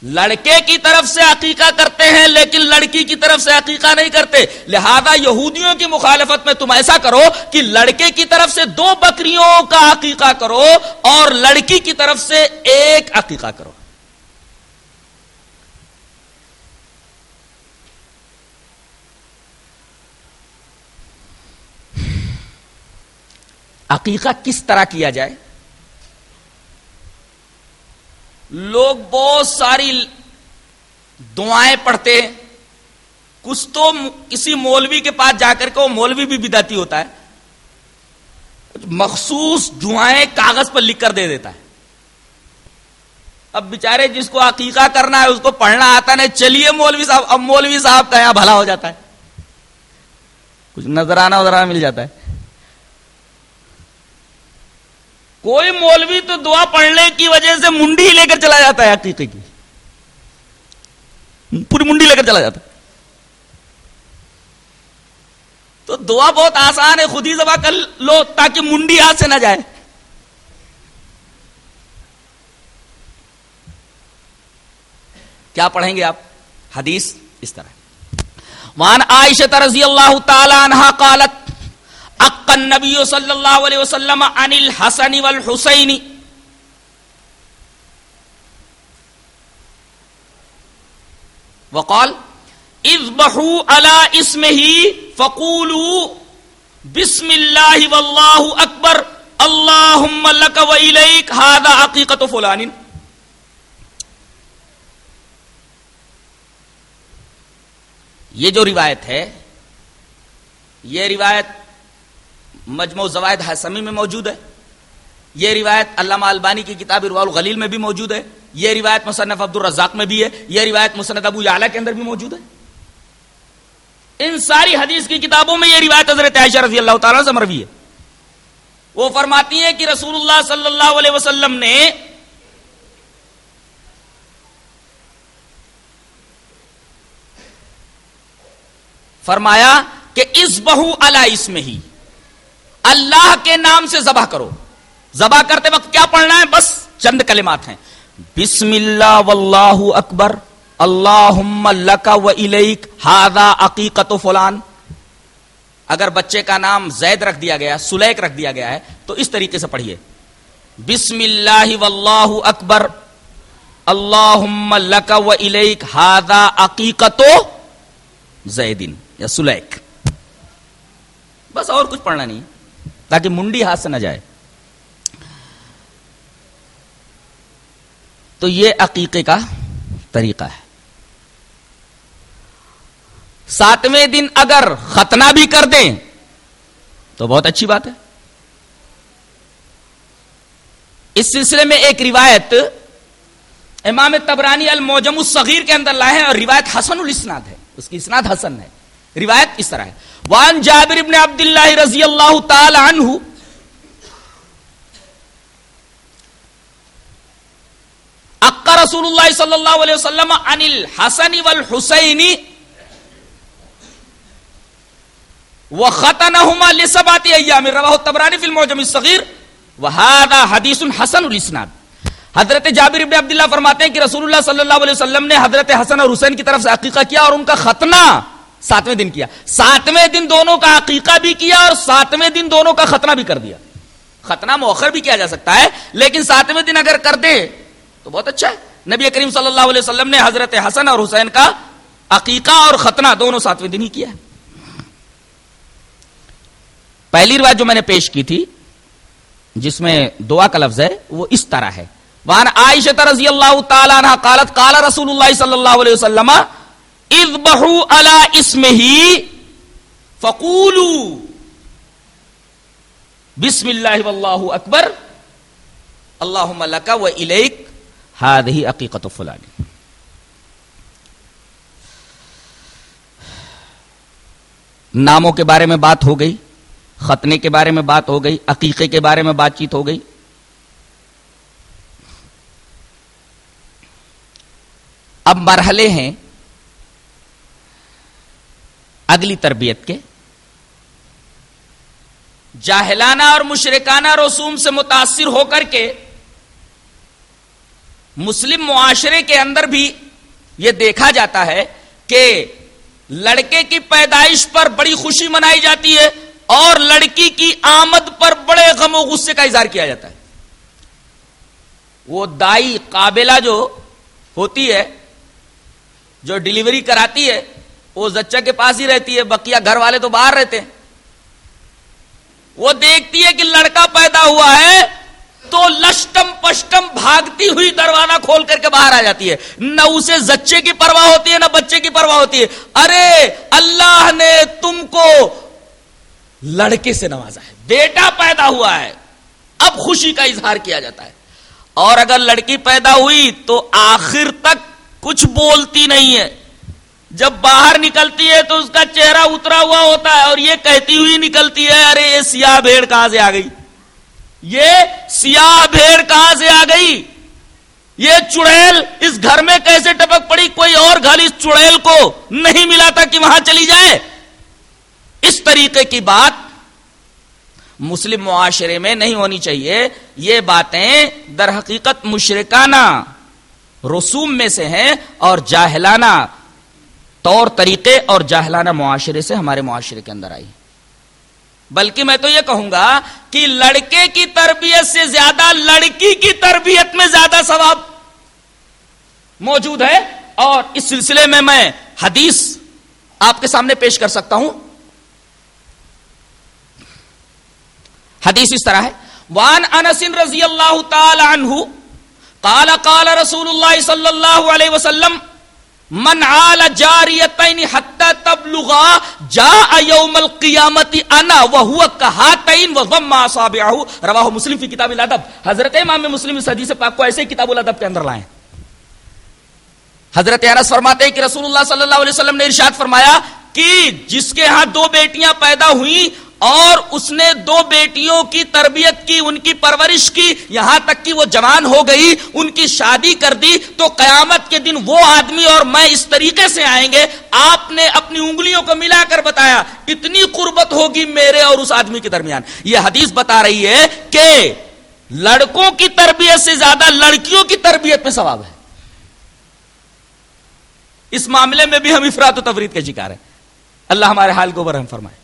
لڑکے کی طرف سے عقیقہ کرتے ہیں، لیکن لڑکی کی طرف سے عقیقہ نہیں کرتے۔ لہذا یہودیوں کی مخالفت میں تم ایسا کرو کہ لڑکے کی طرف سے دو بکریوں کا عقیقہ کرو اور لڑکی کی طرف سے ایک عقیقہ کرو۔ عقیقہ کس طرح کیا جائے؟ لوگ بہت ساری دعائیں پڑھتے ہیں۔ کچھ تو کسی مولوی کے پاس جا کر کے وہ مولوی بھی بداتی ہوتا ہے۔ مخصوص دعائیں کاغذ پر لکھ کر دے دیتا ہے۔ اب بےچارے جس کو عقیقہ کرنا ہے، اس کو پڑھنا آتا نہیں۔ چلیے مولوی صاحب، اب مولوی صاحب کا یہاں بھلا ہو جاتا ہے۔ کچھ نظرانہ وزرانہ مل جاتا ہے۔ کوئی مولوی تو دعا پڑھنے کی وجہ سے منڈی لے کر چلا جاتا ہے عقیقے کی۔ پوری منڈی لے کر چلا جاتا ہے۔ تو دعا بہت آسان ہے، خود ہی زبا کر لو تاکہ منڈی ہاتھ سے نہ جائے۔ کیا پڑھیں گے آپ؟ حدیث اس طرح۔ وان عائشہ رضی اللہ تعالی عنہ قالت النبی صلی اللہ علیہ وسلم عن الحسن والحسین وقال اذبحوا على اسمه فقولوا بسم الله والله اکبر اللهم لك وإليك. هذا عقيقة فلان. یہ جو روایت ہے، یہ روایت مجموع زوائد حسمی میں موجود ہے۔ یہ روایت علامہ البانی کی کتاب اروال الغلیل میں بھی موجود ہے۔ یہ روایت مصنف عبد الرزاق میں بھی ہے۔ یہ روایت مصنف ابو اعلیٰ کے اندر بھی موجود ہے۔ ان ساری حدیث کی کتابوں میں یہ روایت حضرت عائشہ رضی اللہ تعالیٰ سے مروی ہے۔ وہ فرماتی ہیں کہ رسول اللہ صلی اللہ علیہ وسلم نے فرمایا کہ اس بہو اللہ اس میں ہی اللہ کے نام سے ذبح کرو۔ ذبح کرتے وقت کیا پڑھنا ہے؟ بس چند کلمات ہیں۔ بسم اللہ واللہ اکبر۔ اللہ لکا و الیک۔ ہادا عقیقت فلان۔ اگر بچے کا نام زید رکھ دیا گیا سلیک رکھ دیا گیا ہے، تو اس طریقے سے پڑھیے۔ بسم اللہ واللہ اکبر۔ اللہ لکا و الیک۔ ہادا عقیقت زیدن یا سلیک بس اور کچھ پڑھنا نہیں۔ تاکہ منڈی ہاتھ سے نہ جائے۔ تو یہ عقیقے کا طریقہ ہے۔ ساتویں دن اگر ختنہ بھی کر دیں، تو بہت اچھی بات ہے۔ اس سلسلے میں ایک روایت امام تبرانی الموجم الصغیر کے اندر لائے ہیں اور روایت حسن الاسناد ہے۔ اس کی اسناد حسن ہے۔ روایت اس طرح ہے۔ وان جابر ابن عبد اللہ رضی اللہ تعالی عنہ اقا رسول اللہ صلی اللہ علیہ وسلم عن الحسن والحسین وختنهما لسبات ایام. رواه الطبرانی فی المعجم الصغیر. وهذا حدیث حسن الاسناد. حضرت جابر ابن عبداللہ فرماتے ہیں کہ رسول اللہ صلی اللہ علیہ وسلم نے حضرت حسن اور حسین کی طرف سے عقیقہ کیا اور ان کا ختنہ ساتویں دن کیا۔ ساتویں دن دونوں کا عقیقہ بھی کیا اور ساتویں دن دونوں کا ختنہ بھی کر دیا۔ ختنہ مؤخر بھی کیا جا سکتا ہے، لیکن ساتویں دن اگر کر دے تو بہت اچھا ہے۔ نبی کریم صلی اللہ علیہ وسلم نے حضرت حسن اور حسین کا عقیقہ اور ختنہ دونوں ساتویں دن ہی کیا ہے۔ پہلی روایت جو میں نے پیش کی تھی، جس میں دعا کا لفظ ہے، وہ اس طرح ہے۔ وان عائشہ رضی اللہ تعالی عنہ قالت، قال رسول اللہ صلی اللہ علیہ وسلم اذبحوا على اسمه فقولوا بسم اللہ واللہ اکبر اللہم لکا و الیک هذه عقیقت فلانی ناموں کے بارے میں بات ہو گئی، ختنے کے بارے میں بات ہو گئی، عقیقے کے بارے میں بات چیت ہو گئی۔ اب مرحلے ہیں اگلی تربیت کے۔ جاہلانہ اور مشرکانہ رسوم سے متاثر ہو کر کے مسلم معاشرے کے اندر بھی یہ دیکھا جاتا ہے کہ لڑکے کی پیدائش پر بڑی خوشی منائی جاتی ہے اور لڑکی کی آمد پر بڑے غم و غصے کا اظہار کیا جاتا ہے۔ وہ دائی قابلہ جو ہوتی ہے، جو ڈلیوری کراتی ہے وہ زچہ اچھا کے پاس ہی رہتی ہے، بقیہ گھر والے تو باہر رہتے ہیں۔ وہ دیکھتی ہے کہ لڑکا پیدا ہوا ہے تو لشٹم پشٹم بھاگتی ہوئی دروازہ کھول کر کے باہر آ جاتی ہے۔ نہ اسے زچے کی پرواہ ہوتی ہے، نہ بچے کی پرواہ ہوتی ہے۔ ارے، اللہ نے تم کو لڑکے سے نوازا ہے، بیٹا پیدا ہوا ہے۔ اب خوشی کا اظہار کیا جاتا ہے۔ اور اگر لڑکی پیدا ہوئی تو آخر تک کچھ بولتی نہیں ہے۔ جب باہر نکلتی ہے تو اس کا چہرہ اترا ہوا ہوتا ہے اور یہ کہتی ہوئی نکلتی ہے، ارے، یہ سیاہ بھیڑ کہاں سے آ گئی؟ یہ سیاہ بھیڑ کہاں سے آ گئی؟ یہ چڑیل اس گھر میں کیسے ٹپک پڑی؟ کوئی اور گھر اس چڑیل کو نہیں ملا تھا کہ وہاں چلی جائے؟ اس طریقے کی بات مسلم معاشرے میں نہیں ہونی چاہیے۔ یہ باتیں در حقیقت مشرکانہ، رسوم میں سے ہیں اور جاہلانہ۔ طور طریقے اور جاہلانہ معاشرے سے ہمارے معاشرے کے اندر آئی۔ بلکہ میں تو یہ کہوں گا کہ لڑکے کی تربیت سے زیادہ لڑکی کی تربیت میں زیادہ ثواب موجود ہے۔ اور اس سلسلے میں میں حدیث آپ کے سامنے پیش کر سکتا ہوں۔ حدیث اس طرح ہے۔ وان انس رضی اللہ تعالی عنہ قال قال رسول اللہ صلی اللہ علیہ وسلم من عال جاریتین حتی تبلغا جاء یوم القیامت انا وهو کہاتین وضم اصابعه رواہ مسلم فی کتاب الادب۔ حضرت امام مسلم اس حدیث پاک کو ایسے کتاب الادب کے اندر لائیں۔ حضرت انس فرماتے ہیں کہ رسول اللہ صلی اللہ علیہ وسلم نے ارشاد فرمایا کہ جس کے ہاں دو بیٹیاں پیدا ہوئیں اور اس نے دو بیٹیوں کی تربیت کی، ان کی پرورش کی، یہاں تک کہ وہ جوان ہو گئی، ان کی شادی کر دی، تو قیامت کے دن وہ آدمی اور میں اس طریقے سے آئیں گے، آپ نے اپنی انگلیوں کو ملا کر بتایا، اتنی قربت ہوگی میرے اور اس آدمی کے درمیان۔ یہ حدیث بتا رہی ہے کہ لڑکوں کی تربیت سے زیادہ لڑکیوں کی تربیت میں ثواب ہے۔ اس معاملے میں بھی ہم افراد و تفرید کا شکار ہیں۔ اللہ ہمارے حال کو برہم فرمائے۔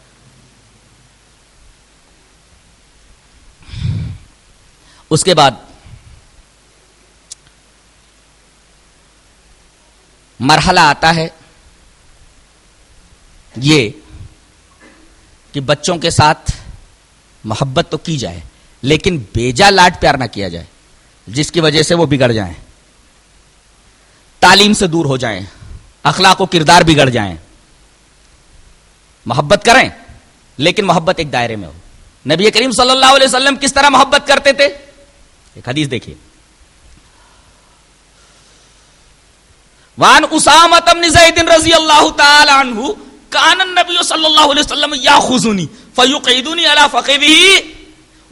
اس کے بعد مرحلہ آتا ہے یہ کہ بچوں کے ساتھ محبت تو کی جائے لیکن بیجا لاڈ پیار نہ کیا جائے، جس کی وجہ سے وہ بگڑ جائیں، تعلیم سے دور ہو جائیں، اخلاق و کردار بگڑ جائیں۔ محبت کریں، لیکن محبت ایک دائرے میں ہو۔ نبی کریم صلی اللہ علیہ وسلم کس طرح محبت کرتے تھے؟ ایک حدیث دیکھیے۔ وان اسامت بن زید رضی اللہ تعالی عنہ کان النبی صلی اللہ علیہ وسلم یاخذنی فیقعدنی علی فخذه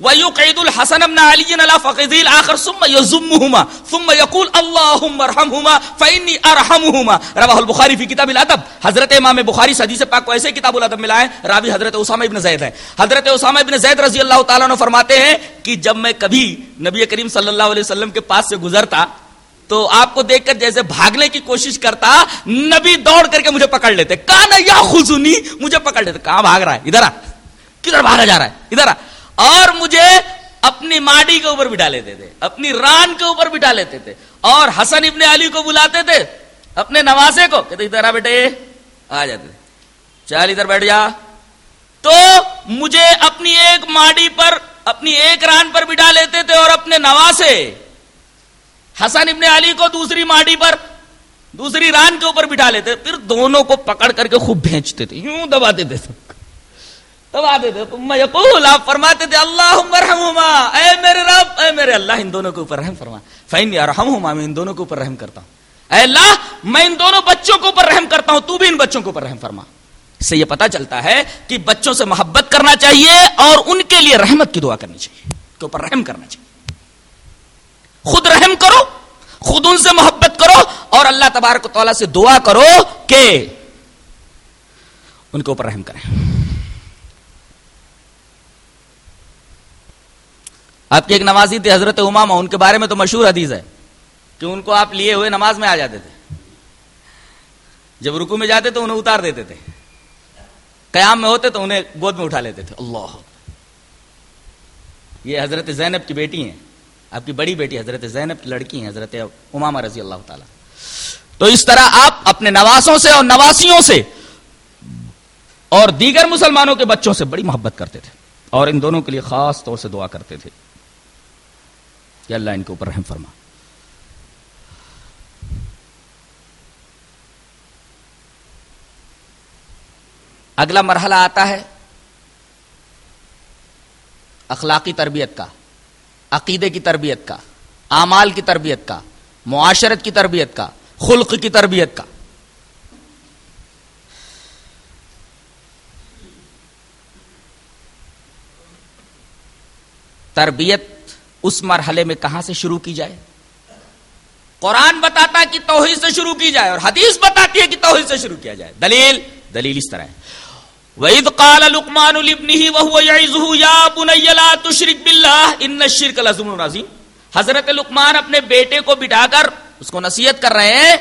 ويقعد الحسن بن علي على فخذه الاخر ثم يزمهما، ثم يقول اللهم ارحمهما فاني ارحمهما رواه البخاري في كتاب الادب۔ حضرت امام بخاری حدیث پاک کو ایسے کتاب الادب میں لائے، راوی حضرت اسامہ ابن زید ہے حضرت اسامہ ابن زید رضی اللہ تعالی عنہ فرماتے ہیں کہ جب میں کبھی نبی کریم صلی اللہ علیہ وسلم کے پاس سے گزرتا، تو آپ کو دیکھ کر جیسے بھاگنے کی کوشش کرتا، نبی دوڑ کر کے مجھے پکڑ لیتے۔ کہاں یا خزونی مجھے پکڑ لیتے۔ کہاں بھاگ رہا ہے؟ ادھر آ۔ کدھر بھاگا جا رہا ہے؟ ادھر آ۔ اور مجھے اپنی ماڈی کے اوپر بٹھا لیتے تھے، اپنی ران کے اوپر بٹھا لیتے تھے۔ اور حسن ابن علی کو بلاتے تھے، اپنے نواسے کو، کہتے ادھر آ بیٹے، آ جاتے تھے۔ چل، ادھر بیٹھ جا۔ تو مجھے اپنی ایک ماڑی پر، اپنی ایک ران پر بٹھا لیتے تھے اور اپنے نواسے حسن ابن علی کو دوسری ماڑی پر، دوسری ران کے اوپر بٹھا لیتے پھر دونوں کو پکڑ کر کے خوب بھینچتے تھے، یوں دبا دیتے تھے۔ یقول، آپ فرماتے تھے اللہ اے میرے رب، اے میرے اللہ، ان دونوں کے اوپر رحم فرما۔ فین یا رحم میں ان دونوں کے اوپر رحم کرتا ہوں۔ اے اللہ، میں ان دونوں بچوں کے اوپر رحم کرتا ہوں، تو بھی ان بچوں کے اوپر رحم فرما۔ اس سے یہ پتا چلتا ہے کہ بچوں سے محبت کرنا چاہیے اور ان کے لیے رحمت کی دعا کرنی چاہیے کے اوپر رحم کرنا چاہیے۔ خود رحم کرو، خود ان سے محبت کرو اور اللہ تبارک و تعالیٰ سے دعا کرو کہ ان کے اوپر رحم کریں۔ آپ کی ایک نمازی تھی حضرت اماما ان کے بارے میں تو مشہور حدیث ہے کہ ان کو آپ لیے ہوئے نماز میں آ جاتے تھے۔ جب رکو میں جاتے تو انہیں اتار دیتے تھے۔ قیام میں ہوتے تو انہیں گود میں اٹھا لیتے تھے۔ اللہ۔ یہ حضرت زینب کی بیٹی ہیں۔ آپ کی بڑی بیٹی حضرت زینب کی لڑکی ہیں، حضرت امامہ رضی اللہ تعالی۔ تو اس طرح آپ اپنے نواسوں سے اور نواسیوں سے اور دیگر مسلمانوں کے بچوں سے بڑی محبت کرتے تھے اور ان دونوں کے لیے خاص طور سے دعا کرتے تھے۔ کہ اللہ ان کے اوپر رحم فرما۔ اگلا مرحلہ آتا ہے اخلاقی تربیت کا، عقیدے کی تربیت کا، اعمال کی تربیت کا، معاشرت کی تربیت کا، خلق کی تربیت کا۔ تربیت اس مرحلے میں کہاں سے شروع کی جائے؟ قرآن بتاتا ہے کہ توحید سے شروع کی جائے اور حدیث بتاتی ہے کہ توحید سے شروع کیا جائے۔ دلیل دلیل اس طرح ہے۔ وَإِذْ قَالَ لُقْمَانُ لِبْنِهِ وَهُوَ يَعِزُهُ يَا بُنَيَّ لَا تُشْرِكْ بِاللَّهِ إِنَّ الشِّرْكَ لَظُلْمٌ عَظِيمٌ حضرت لقمان اپنے بیٹے کو بٹھا کر اس کو نصیحت کر رہے ہیں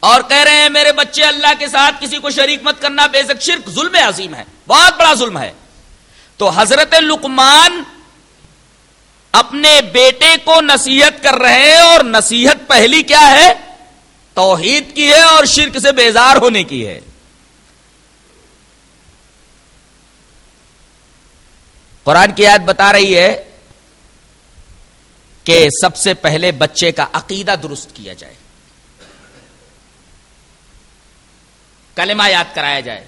اور کہہ رہے ہیں، میرے بچے، اللہ کے ساتھ کسی کو شریک مت کرنا، بے شک شرک، ظلم عظیم ہے، بہت بڑا ظلم ہے۔ تو حضرت لقمان اپنے بیٹے کو نصیحت کر رہے ہیں اور نصیحت پہلی کیا ہے؟ توحید کی ہے اور شرک سے بیزار ہونے کی ہے۔ قرآن کی آیت بتا رہی ہے کہ سب سے پہلے بچے کا عقیدہ درست کیا جائے۔ کلمہ یاد کرایا جائے،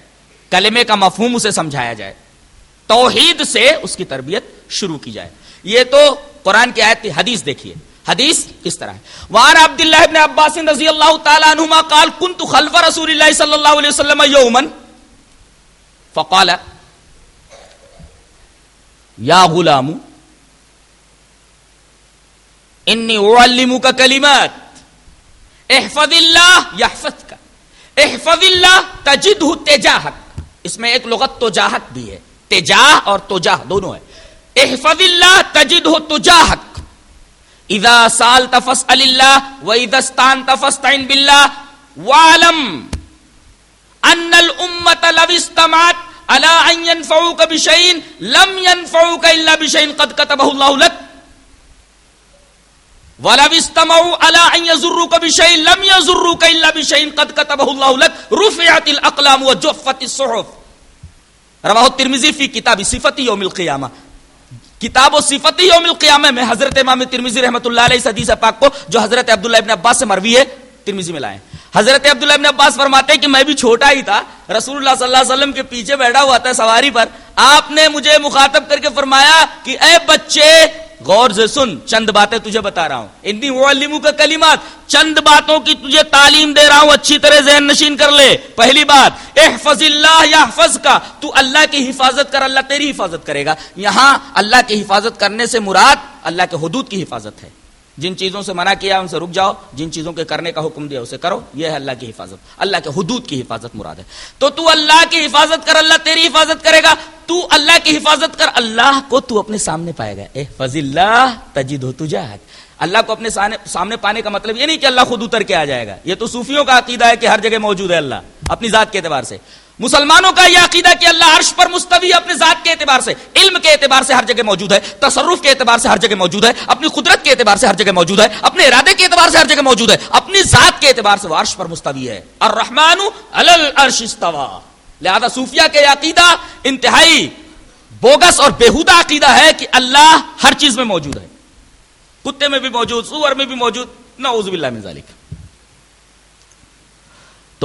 کلمے کا مفہوم اسے سمجھایا جائے۔ توحید سے اس کی تربیت شروع کی جائے۔ یہ تو قرآن کی آیت حدیث دیکھیے۔ حدیث کس طرح ہے؟ وان عبد اللہ ابن عباس رضی اللہ تعالی عنہما قال كنت خلف رسول اللہ صلی اللہ علیہ وسلم یوما. فقال، یا غلام، انی اعلمک کلمات، احفظ اللہ یحفظ کا احفظ اللہ تجدہ تجاہک. اس میں ایک لغت تجاہک بھی ہے۔ تجاہ اور تجاہ دونوں ہے۔ احفظ الله تجده تجاهك. إذا سألت فاسأل الله وإذا استعنت فاستعن بالله. واعلم أن الأمة لو استمعت على أن ينفعوك بشيء لم ينفعوك إلا بشيء قد كتبه الله لك. ولو استمعوا على أن يزروك بشيء لم يزروك إلا بشيء قد كتبه الله لك. رفعت الأقلام وجفت الصحف. رواه الترمذي في كتاب صفة يوم القيامة. کتاب و صفت یوم القیامہ میں حضرت امام ترمیزی رحمۃ اللہ علیہ حدیث پاک کو جو حضرت عبداللہ ابن عباس سے مروی ہے ترمیزی میں لائے حضرت عبداللہ ابن عباس فرماتے ہیں کہ میں بھی چھوٹا ہی تھا رسول اللہ صلی اللہ علیہ وسلم کے پیچھے بیٹھا ہوا تھا سواری پر۔ آپ نے مجھے مخاطب کر کے فرمایا کہ اے بچے، غور سے سن، چند باتیں تجھے بتا رہا ہوں۔ انی معلموں کا کلمات، چند باتوں کی تجھے تعلیم دے رہا ہوں، اچھی طرح ذہن نشین کر لے۔ پہلی بات، احفظ اللہ یا حفظ کا تو اللہ کی حفاظت کر، اللہ تیری حفاظت کرے گا۔ یہاں اللہ کی حفاظت کرنے سے مراد اللہ کے حدود کی حفاظت ہے۔ جن چیزوں سے منع کیا ان سے رک جاؤ۔ جن چیزوں کے کرنے کا حکم دیا، اسے کرو۔ یہ ہے اللہ کی حفاظت۔ اللہ کے حدود کی حفاظت مراد ہے۔ تو تو اللہ کی حفاظت کر، اللہ تیری حفاظت کرے گا۔ تو اللہ کی حفاظت کر۔ اللہ کو تو اپنے سامنے پائے گا اے فض اللہ تجد ہو تجاہد۔ اللہ کو اپنے سامنے پانے کا مطلب یہ نہیں کہ اللہ خود اتر کے آ جائے گا۔ یہ تو صوفیوں کا عقیدہ ہے کہ ہر جگہ موجود ہے اللہ، اپنی ذات کے اعتبار سے۔ مسلمانوں کا یہ عقیدہ کہ اللہ عرش پر مستوی اپنے ذات کے اعتبار سے، علم کے اعتبار سے ہر جگہ موجود ہے، تصرف کے اعتبار سے ہر جگہ موجود ہے، اپنی قدرت کے اعتبار سے ہر جگہ موجود ہے، اپنے ارادے کے اعتبار سے ہر جگہ موجود ہے، اپنی ذات کے اعتبار سے وہ عرش پر مستوی ہے۔ الرحمن العرش استوا لہذا صوفیہ کے عقیدہ انتہائی بوگس اور بےحدہ عقیدہ ہے کہ اللہ ہر چیز میں موجود ہے۔ کتے میں بھی موجود سور میں بھی موجود، نعوذ باللہ من ذالک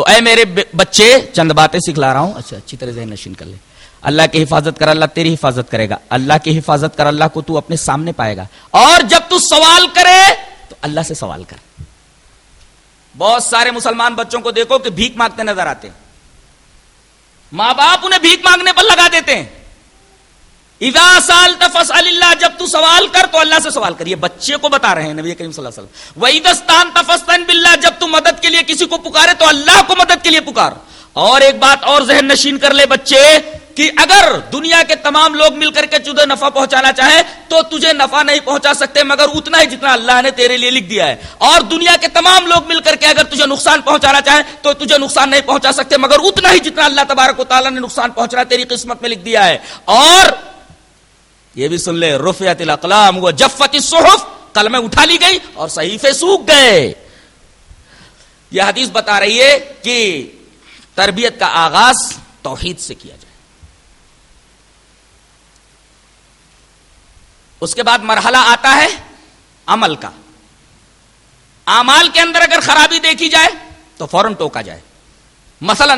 تو اے میرے بچے، چند باتیں سکھلا رہا ہوں۔ اچھا اچھی طرح ذہن نشین کر لے۔ اللہ کی حفاظت کر، اللہ تیری حفاظت کرے گا۔ اللہ کی حفاظت کر، اللہ کو تو اپنے سامنے پائے گا۔ اور جب تو سوال کرے، تو اللہ سے سوال کر۔ بہت سارے مسلمان بچوں کو دیکھو کہ بھیک مانگتے نظر آتے ہیں۔ ماں باپ انہیں بھیک مانگنے پر لگا دیتے ہیں۔ اذا سال تفس اللہ، جب تو سوال کر تو اللہ سے سوال کر یہ بچے کو بتا رہے ہیں نبی کریم صلی اللہ علیہ وسلم۔ وَإِدَسْتَانْ تَفَسْتَنْ جب تو مدد کے لیے کسی کو پکارے تو اللہ کو مدد کے لیے پکار۔ اور ایک بات اور ذہن نشین کر لے بچے، کہ اگر دنیا کے تمام لوگ مل کر کے تجھے نفع پہنچانا چاہے تو تجھے نفع نہیں پہنچا سکتے، مگر اتنا ہی جتنا اللہ نے تیرے لیے لکھ دیا ہے۔ اور دنیا کے تمام لوگ مل کر کے اگر تجھے نقصان پہنچانا چاہے تو تجھے نقصان نہیں پہنچا سکتے، مگر اتنا ہی جتنا اللہ تبارک و تعالیٰ نے نقصان پہنچنا تیری قسمت میں لکھ دیا ہے۔ اور یہ بھی سن لے رفیت الاقلام، وہ جفت الصحف، قلمیں اٹھا لی گئی اور صحیفے سوکھ گئے۔ یہ حدیث بتا رہی ہے کہ تربیت کا آغاز توحید سے کیا جائے۔ اس کے بعد مرحلہ آتا ہے عمل کا۔ امال کے اندر اگر خرابی دیکھی جائے تو فوراً ٹوکا جائے۔ مثلا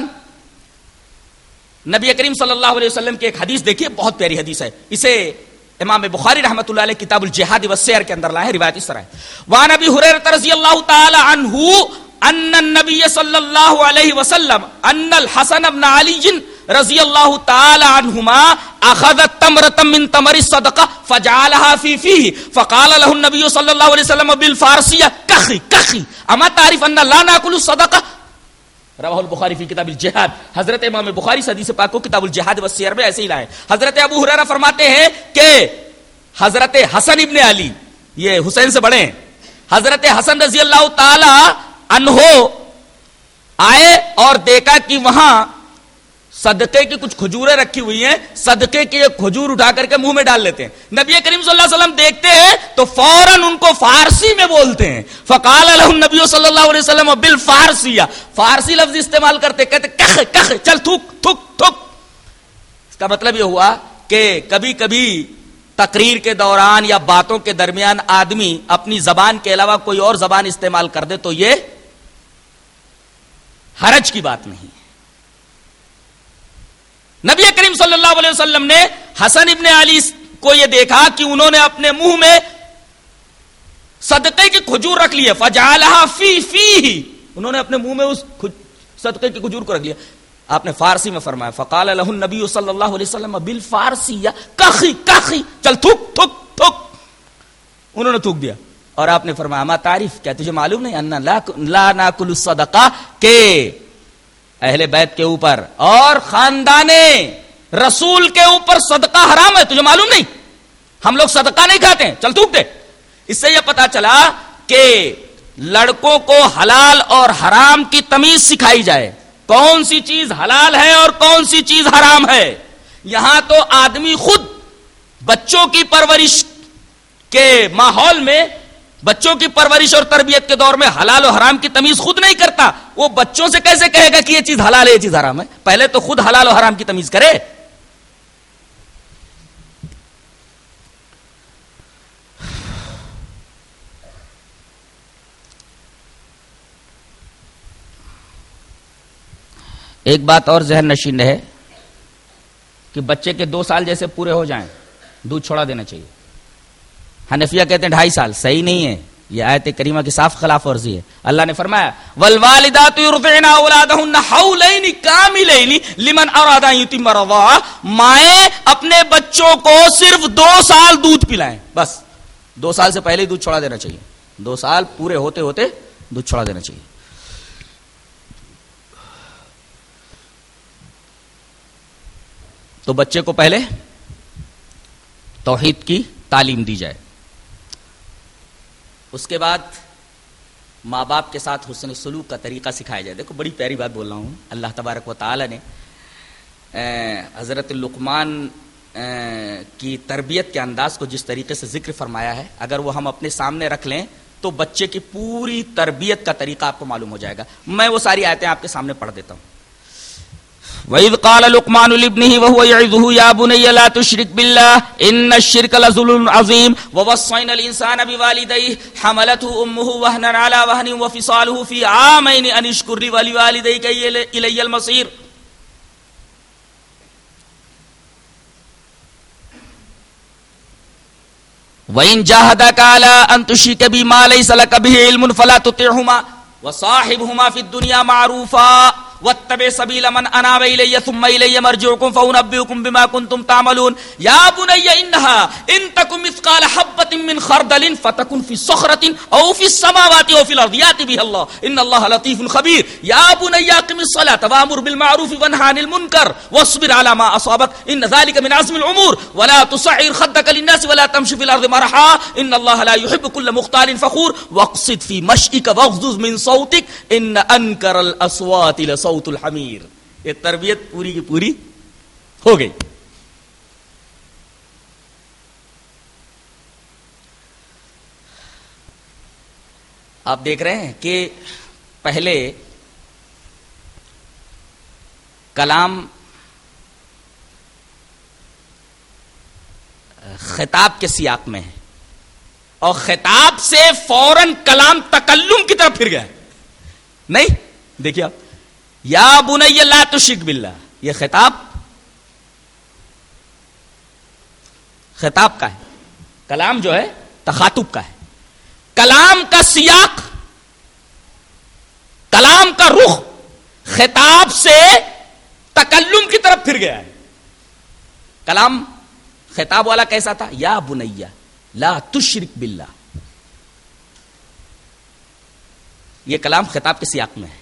نبی کریم صلی اللہ علیہ وسلم کی ایک حدیث دیکھیے، بہت پیاری حدیث ہے۔ اسے امام بخاری رحمۃ اللہ علیہ کتاب الجہاد والسیر کے اندر لائے روایت اس طرح ہے۔ وان ابی ہریرہ رضی اللہ تعالی عنہ ان النبی صلی اللہ علیہ وسلم ان الحسن ابن علی رضی اللہ تعالی عنہما اخذ تمرة من تمر الصدقه فجعلها في فيه فقال له النبي صلى الله عليه وسلم بالفارسيه كخي كخي اما تعرف ان لا ناكل الصدقه رواہ البخاری فی کتاب الجہاد. حضرت امام بخاری حدیث پاک کو کتاب الجہاد و سیر میں ایسے ہی لائے. حضرت ابو ہریرہ فرماتے ہیں کہ حضرت حسن ابن علی، یہ حسین سے بڑے ہیں، حضرت حسن رضی اللہ تعالی عنہ آئے اور دیکھا کہ وہاں صدقے کی کچھ کھجوریں رکھی ہوئی ہیں، صدقے کی ایک کھجور اٹھا کر کے منہ میں ڈال لیتے ہیں۔ نبی کریم صلی اللہ علیہ وسلم دیکھتے ہیں تو فوراً ان کو فارسی میں بولتے ہیں۔ فقال علیہ نبی صلی اللہ علیہ وسلم بال فارسی فارسی لفظ استعمال کرتے، کہتے، کخ کخ، چل، تھوک تھوک تھوک۔ اس کا مطلب یہ ہوا کہ کبھی کبھی تقریر کے دوران یا باتوں کے درمیان آدمی اپنی زبان کے علاوہ کوئی اور زبان استعمال کر دے تو یہ حرج کی بات نہیں۔ نبی کریم صلی اللہ علیہ وسلم نے حسن ابن علی کو یہ دیکھا کہ انہوں نے اپنے منہ میں صدقے کی کھجور رکھ لی فجالہ فی فی انہوں نے اپنے منہ میں اس صدقے کی کھجور کو رکھ لیا۔ آپ نے فارسی میں فرمایا، فقال له النبی صلی اللہ علیہ وسلم بالفارسی کخی کخی، چل تھک تھک تھک انہوں نے تھوک دیا۔ اور آپ نے فرمایا، ما تعریف کیا؟ تجھے معلوم نہیں؟ ان لا ناکل الصدقہ، کہ اہل بیت کے اوپر اور خاندان رسول کے اوپر صدقہ حرام ہے، تجھے معلوم نہیں؟ ہم لوگ صدقہ نہیں کھاتے ہیں، چل تھوک دے۔ اس سے یہ پتا چلا کہ لڑکوں کو حلال اور حرام کی تمیز سکھائی جائے۔ کون سی چیز حلال ہے اور کون سی چیز حرام ہے؟ یہاں تو آدمی خود بچوں کی پرورش کے ماحول میں بچوں کی پرورش اور تربیت کے دور میں حلال و حرام کی تمیز خود نہیں کرتا، وہ بچوں سے کیسے کہے گا کہ یہ چیز حلال ہے، یہ چیز حرام ہے؟ پہلے تو خود حلال و حرام کی تمیز کرے۔ ایک بات اور ذہن نشین ہے کہ بچے کے دو سال جیسے پورے ہو جائیں، دودھ چھوڑا دینا چاہیے۔ حنفیہ کہتے ہیں ڈھائی سال، صحیح نہیں ہے۔ یہ آیت کریمہ کی صاف خلاف ورزی ہے۔ اللہ نے فرمایا، والوالدات يرضعن اولادهن حولين كاملين لمن اراد ان يتم الرضاعه مائیں اپنے بچوں کو صرف دو سال دودھ پلائیں۔ بس، دو سال سے پہلے ہی دودھ چھوڑا دینا چاہیے۔ دو سال پورے ہوتے ہوتے دودھ چھوڑا دینا چاہیے۔ تو بچے کو پہلے توحید کی تعلیم دی جائے۔ اس کے بعد ماں باپ کے ساتھ حسن سلوک کا طریقہ سکھایا جائے۔ دیکھو، بڑی پیاری بات بول رہا ہوں۔ اللہ تبارک و تعالی نے حضرت لقمان کی تربیت کے انداز کو جس طریقے سے ذکر فرمایا ہے، اگر وہ ہم اپنے سامنے رکھ لیں تو بچے کی پوری تربیت کا طریقہ آپ کو معلوم ہو جائے گا۔ میں وہ ساری آیتیں آپ کے سامنے پڑھ دیتا ہوں۔ وَإِذْ قَالَ لُقْمَانُ لِابْنِهِ وَهُوَ يَعِظُهُ، يَا بُنَيَّ لَا تُشْرِكْ بِاللَّهِ، إِنَّ الشِّرْكَ لَظُلْمٌ عَظِيمٌ. وَوَصَّيْنَا الْإِنسَانَ بِوَالِدَيْهِ حَمَلَتْهُ أُمُّهُ وَهْنًا عَلَى وَهْنٍ وَفِصَالُهُ فِي عَامَيْنِ أَنِ اشْكُرْ لِي وَلِوَالِدَيْكَ إِلَيَّ الْمَصِيرُ. وَإِن جَاهَدَاكَ عَلَىٰ أَن تُشْرِكَ بِي مَا لَيْسَ لَكَ بِهِ عِلْمٌ فَلَا تُطِعْهُمَا، وَصَاحِبْهُمَا فِي الدُّنْيَا مَعْرُوفًا. واتبع سبيل من أناب إلي ثم إلي مرجعكم فأنبئكم بما كنتم تعملون. يا بني إنها إن تكن مثقال حبة من خردل فتكن في صخرة أو في السماوات أو في الأرض. يأتي بها الله. إن الله لطيف خبير. يا بني أقم الصلاة وأمر بالمعروف وانهى عن المنكر واصبر على ما أصابك. إن ذلك من عزم الأمور. ولا تصعر خدك للناس ولا تمشي في الأرض مرحا. إن الله لا يحب كل مختال فخور. واقصد في مشيك واغضض من صوتك. إن أنكر الأصوات لصوت صوت الحمیر یہ تربیت پوری کی پوری ہو گئی آپ دیکھ رہے ہیں کہ پہلے کلام خطاب کے سیاق میں ہے اور خطاب سے فوراً کلام تکلم کی طرف پھر گیا نہیں دیکھیے آپ یا بنی لا تشرک باللہ، یہ خطاب خطاب کا ہے، کلام جو ہے تخاتب کا ہے۔ کلام کا سیاق، کلام کا رخ خطاب سے تکلم کی طرف پھر گیا ہے۔ کلام خطاب والا کیسا تھا؟ یا بنیا لا تشرک باللہ۔ یہ کلام خطاب کے سیاق میں ہے۔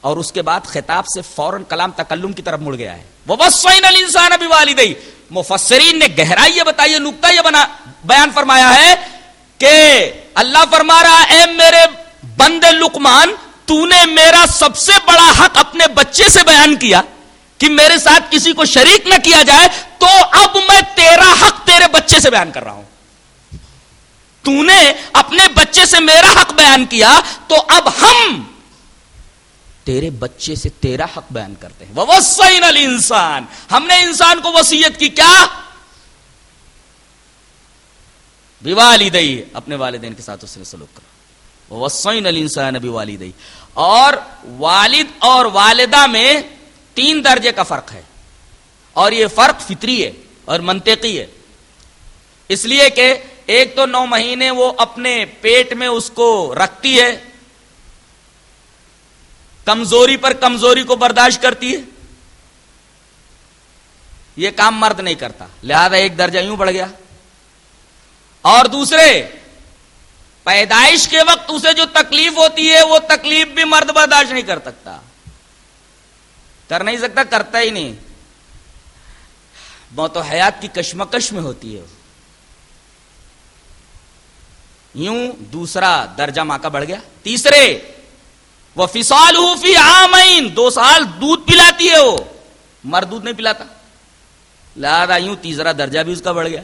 اور اس کے بعد خطاب سے فوراً کلام تکلم کی طرف مڑ گیا ہے۔ وہ انسان ابھی والدئی مفسرین نے گہرائی یہ بتائی نقطہ یہ بنا بیان فرمایا ہے کہ اللہ فرما رہا اے میرے بند لکمان تو نے میرا سب سے بڑا حق اپنے بچے سے بیان کیا کہ میرے ساتھ کسی کو شریک نہ کیا جائے، تو اب میں تیرا حق تیرے بچے سے بیان کر رہا ہوں۔ تو نے اپنے بچے سے میرا حق بیان کیا، تو اب ہم تیرے بچے سے تیرا حق بیان کرتے ہیں۔ وسین انسان ہم نے انسان کو وسیعت کی، کیا؟ والدئی اپنے والدین کے ساتھ اس نے سلوک کرا وسین انسان ابھی والدئی اور والد اور والدہ میں تین درجے کا فرق ہے۔ اور یہ فرق فطری ہے اور منطقی ہے۔ اس لیے کہ ایک تو نو مہینے وہ اپنے پیٹ میں اس کو رکھتی ہے۔ کمزوری پر کمزوری کو برداشت کرتی ہے یہ کام مرد نہیں کرتا لہذا ایک درجہ یوں بڑھ گیا اور دوسرے پیدائش کے وقت اسے جو تکلیف ہوتی ہے وہ تکلیف بھی مرد برداشت نہیں کر سکتا کر نہیں سکتا، کرتا ہی نہیں۔ موت و حیات کی کشمکش میں ہوتی ہے۔ یوں دوسرا درجہ ماں کا بڑھ گیا۔ تیسرے وہ فسال فی دو سال دودھ پلاتی ہے وہ۔ مر دودھ نہیں پلاتا۔ لہذا یوں تیسرا درجہ بھی اس کا بڑھ گیا۔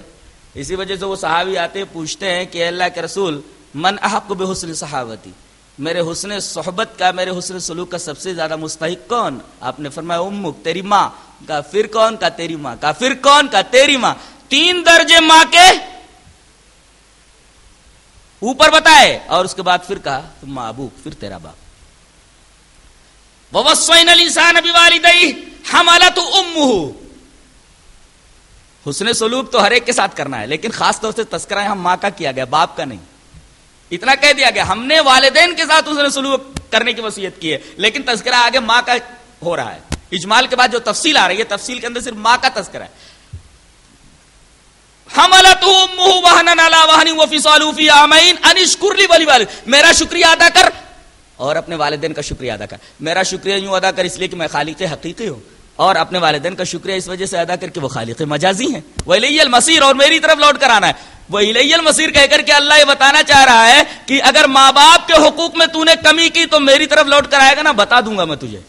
اسی وجہ سے وہ صحابی آتے پوچھتے ہیں کہ اللہ کے رسول، من احق بے حسن صحابتی۔ میرے حسن صحبت کا، میرے حسن سلوک کا سب سے زیادہ مستحق کون؟ آپ نے فرمایا امک تیری ماں۔ کا پھر کون؟ کا تیری ماں۔ کا پھر کون؟ کا تیری ماں۔ تین درجے ماں کے اوپر بتائے۔ اور اس کے بعد پھر کہا ماں ابو پھر تیرا باپ۔ وسوین الانسان بوالدی حملت امه حسن سلوک تو ہر ایک کے ساتھ کرنا ہے، لیکن خاص طور سے تذکرہ ہم ماں کا کیا گیا، باپ کا نہیں۔ اتنا کہہ دیا گیا، ہم نے والدین کے ساتھ حسن سلوک کرنے کی وصیت کی ہے، لیکن تذکرہ آگے ماں کا ہو رہا ہے۔ اجمال کے بعد جو تفصیل آ رہی ہے، تفصیل کے اندر صرف ماں کا تذکرہ ہے۔ حملت امه وهنا على وهن وفصاله في عامين ان اشكر لي میرا شکریہ ادا کر اور اپنے والدین کا شکریہ ادا کر۔ میرا شکریہ یوں ادا کر اس لیے کہ میں خالق حقیقی ہوں۔ اور اپنے والدین کا شکریہ اس وجہ سے ادا کر کے وہ خالق مجازی ہیں۔ وہ المسیر اور میری طرف لوٹ کر آنا ہے۔ وہ المسیر کہہ کر کے اللہ یہ بتانا چاہ رہا ہے کہ اگر ماں باپ کے حقوق میں تو نے کمی کی تو میری طرف لوٹ کر آئے گا نا، بتا دوں گا میں تجھے۔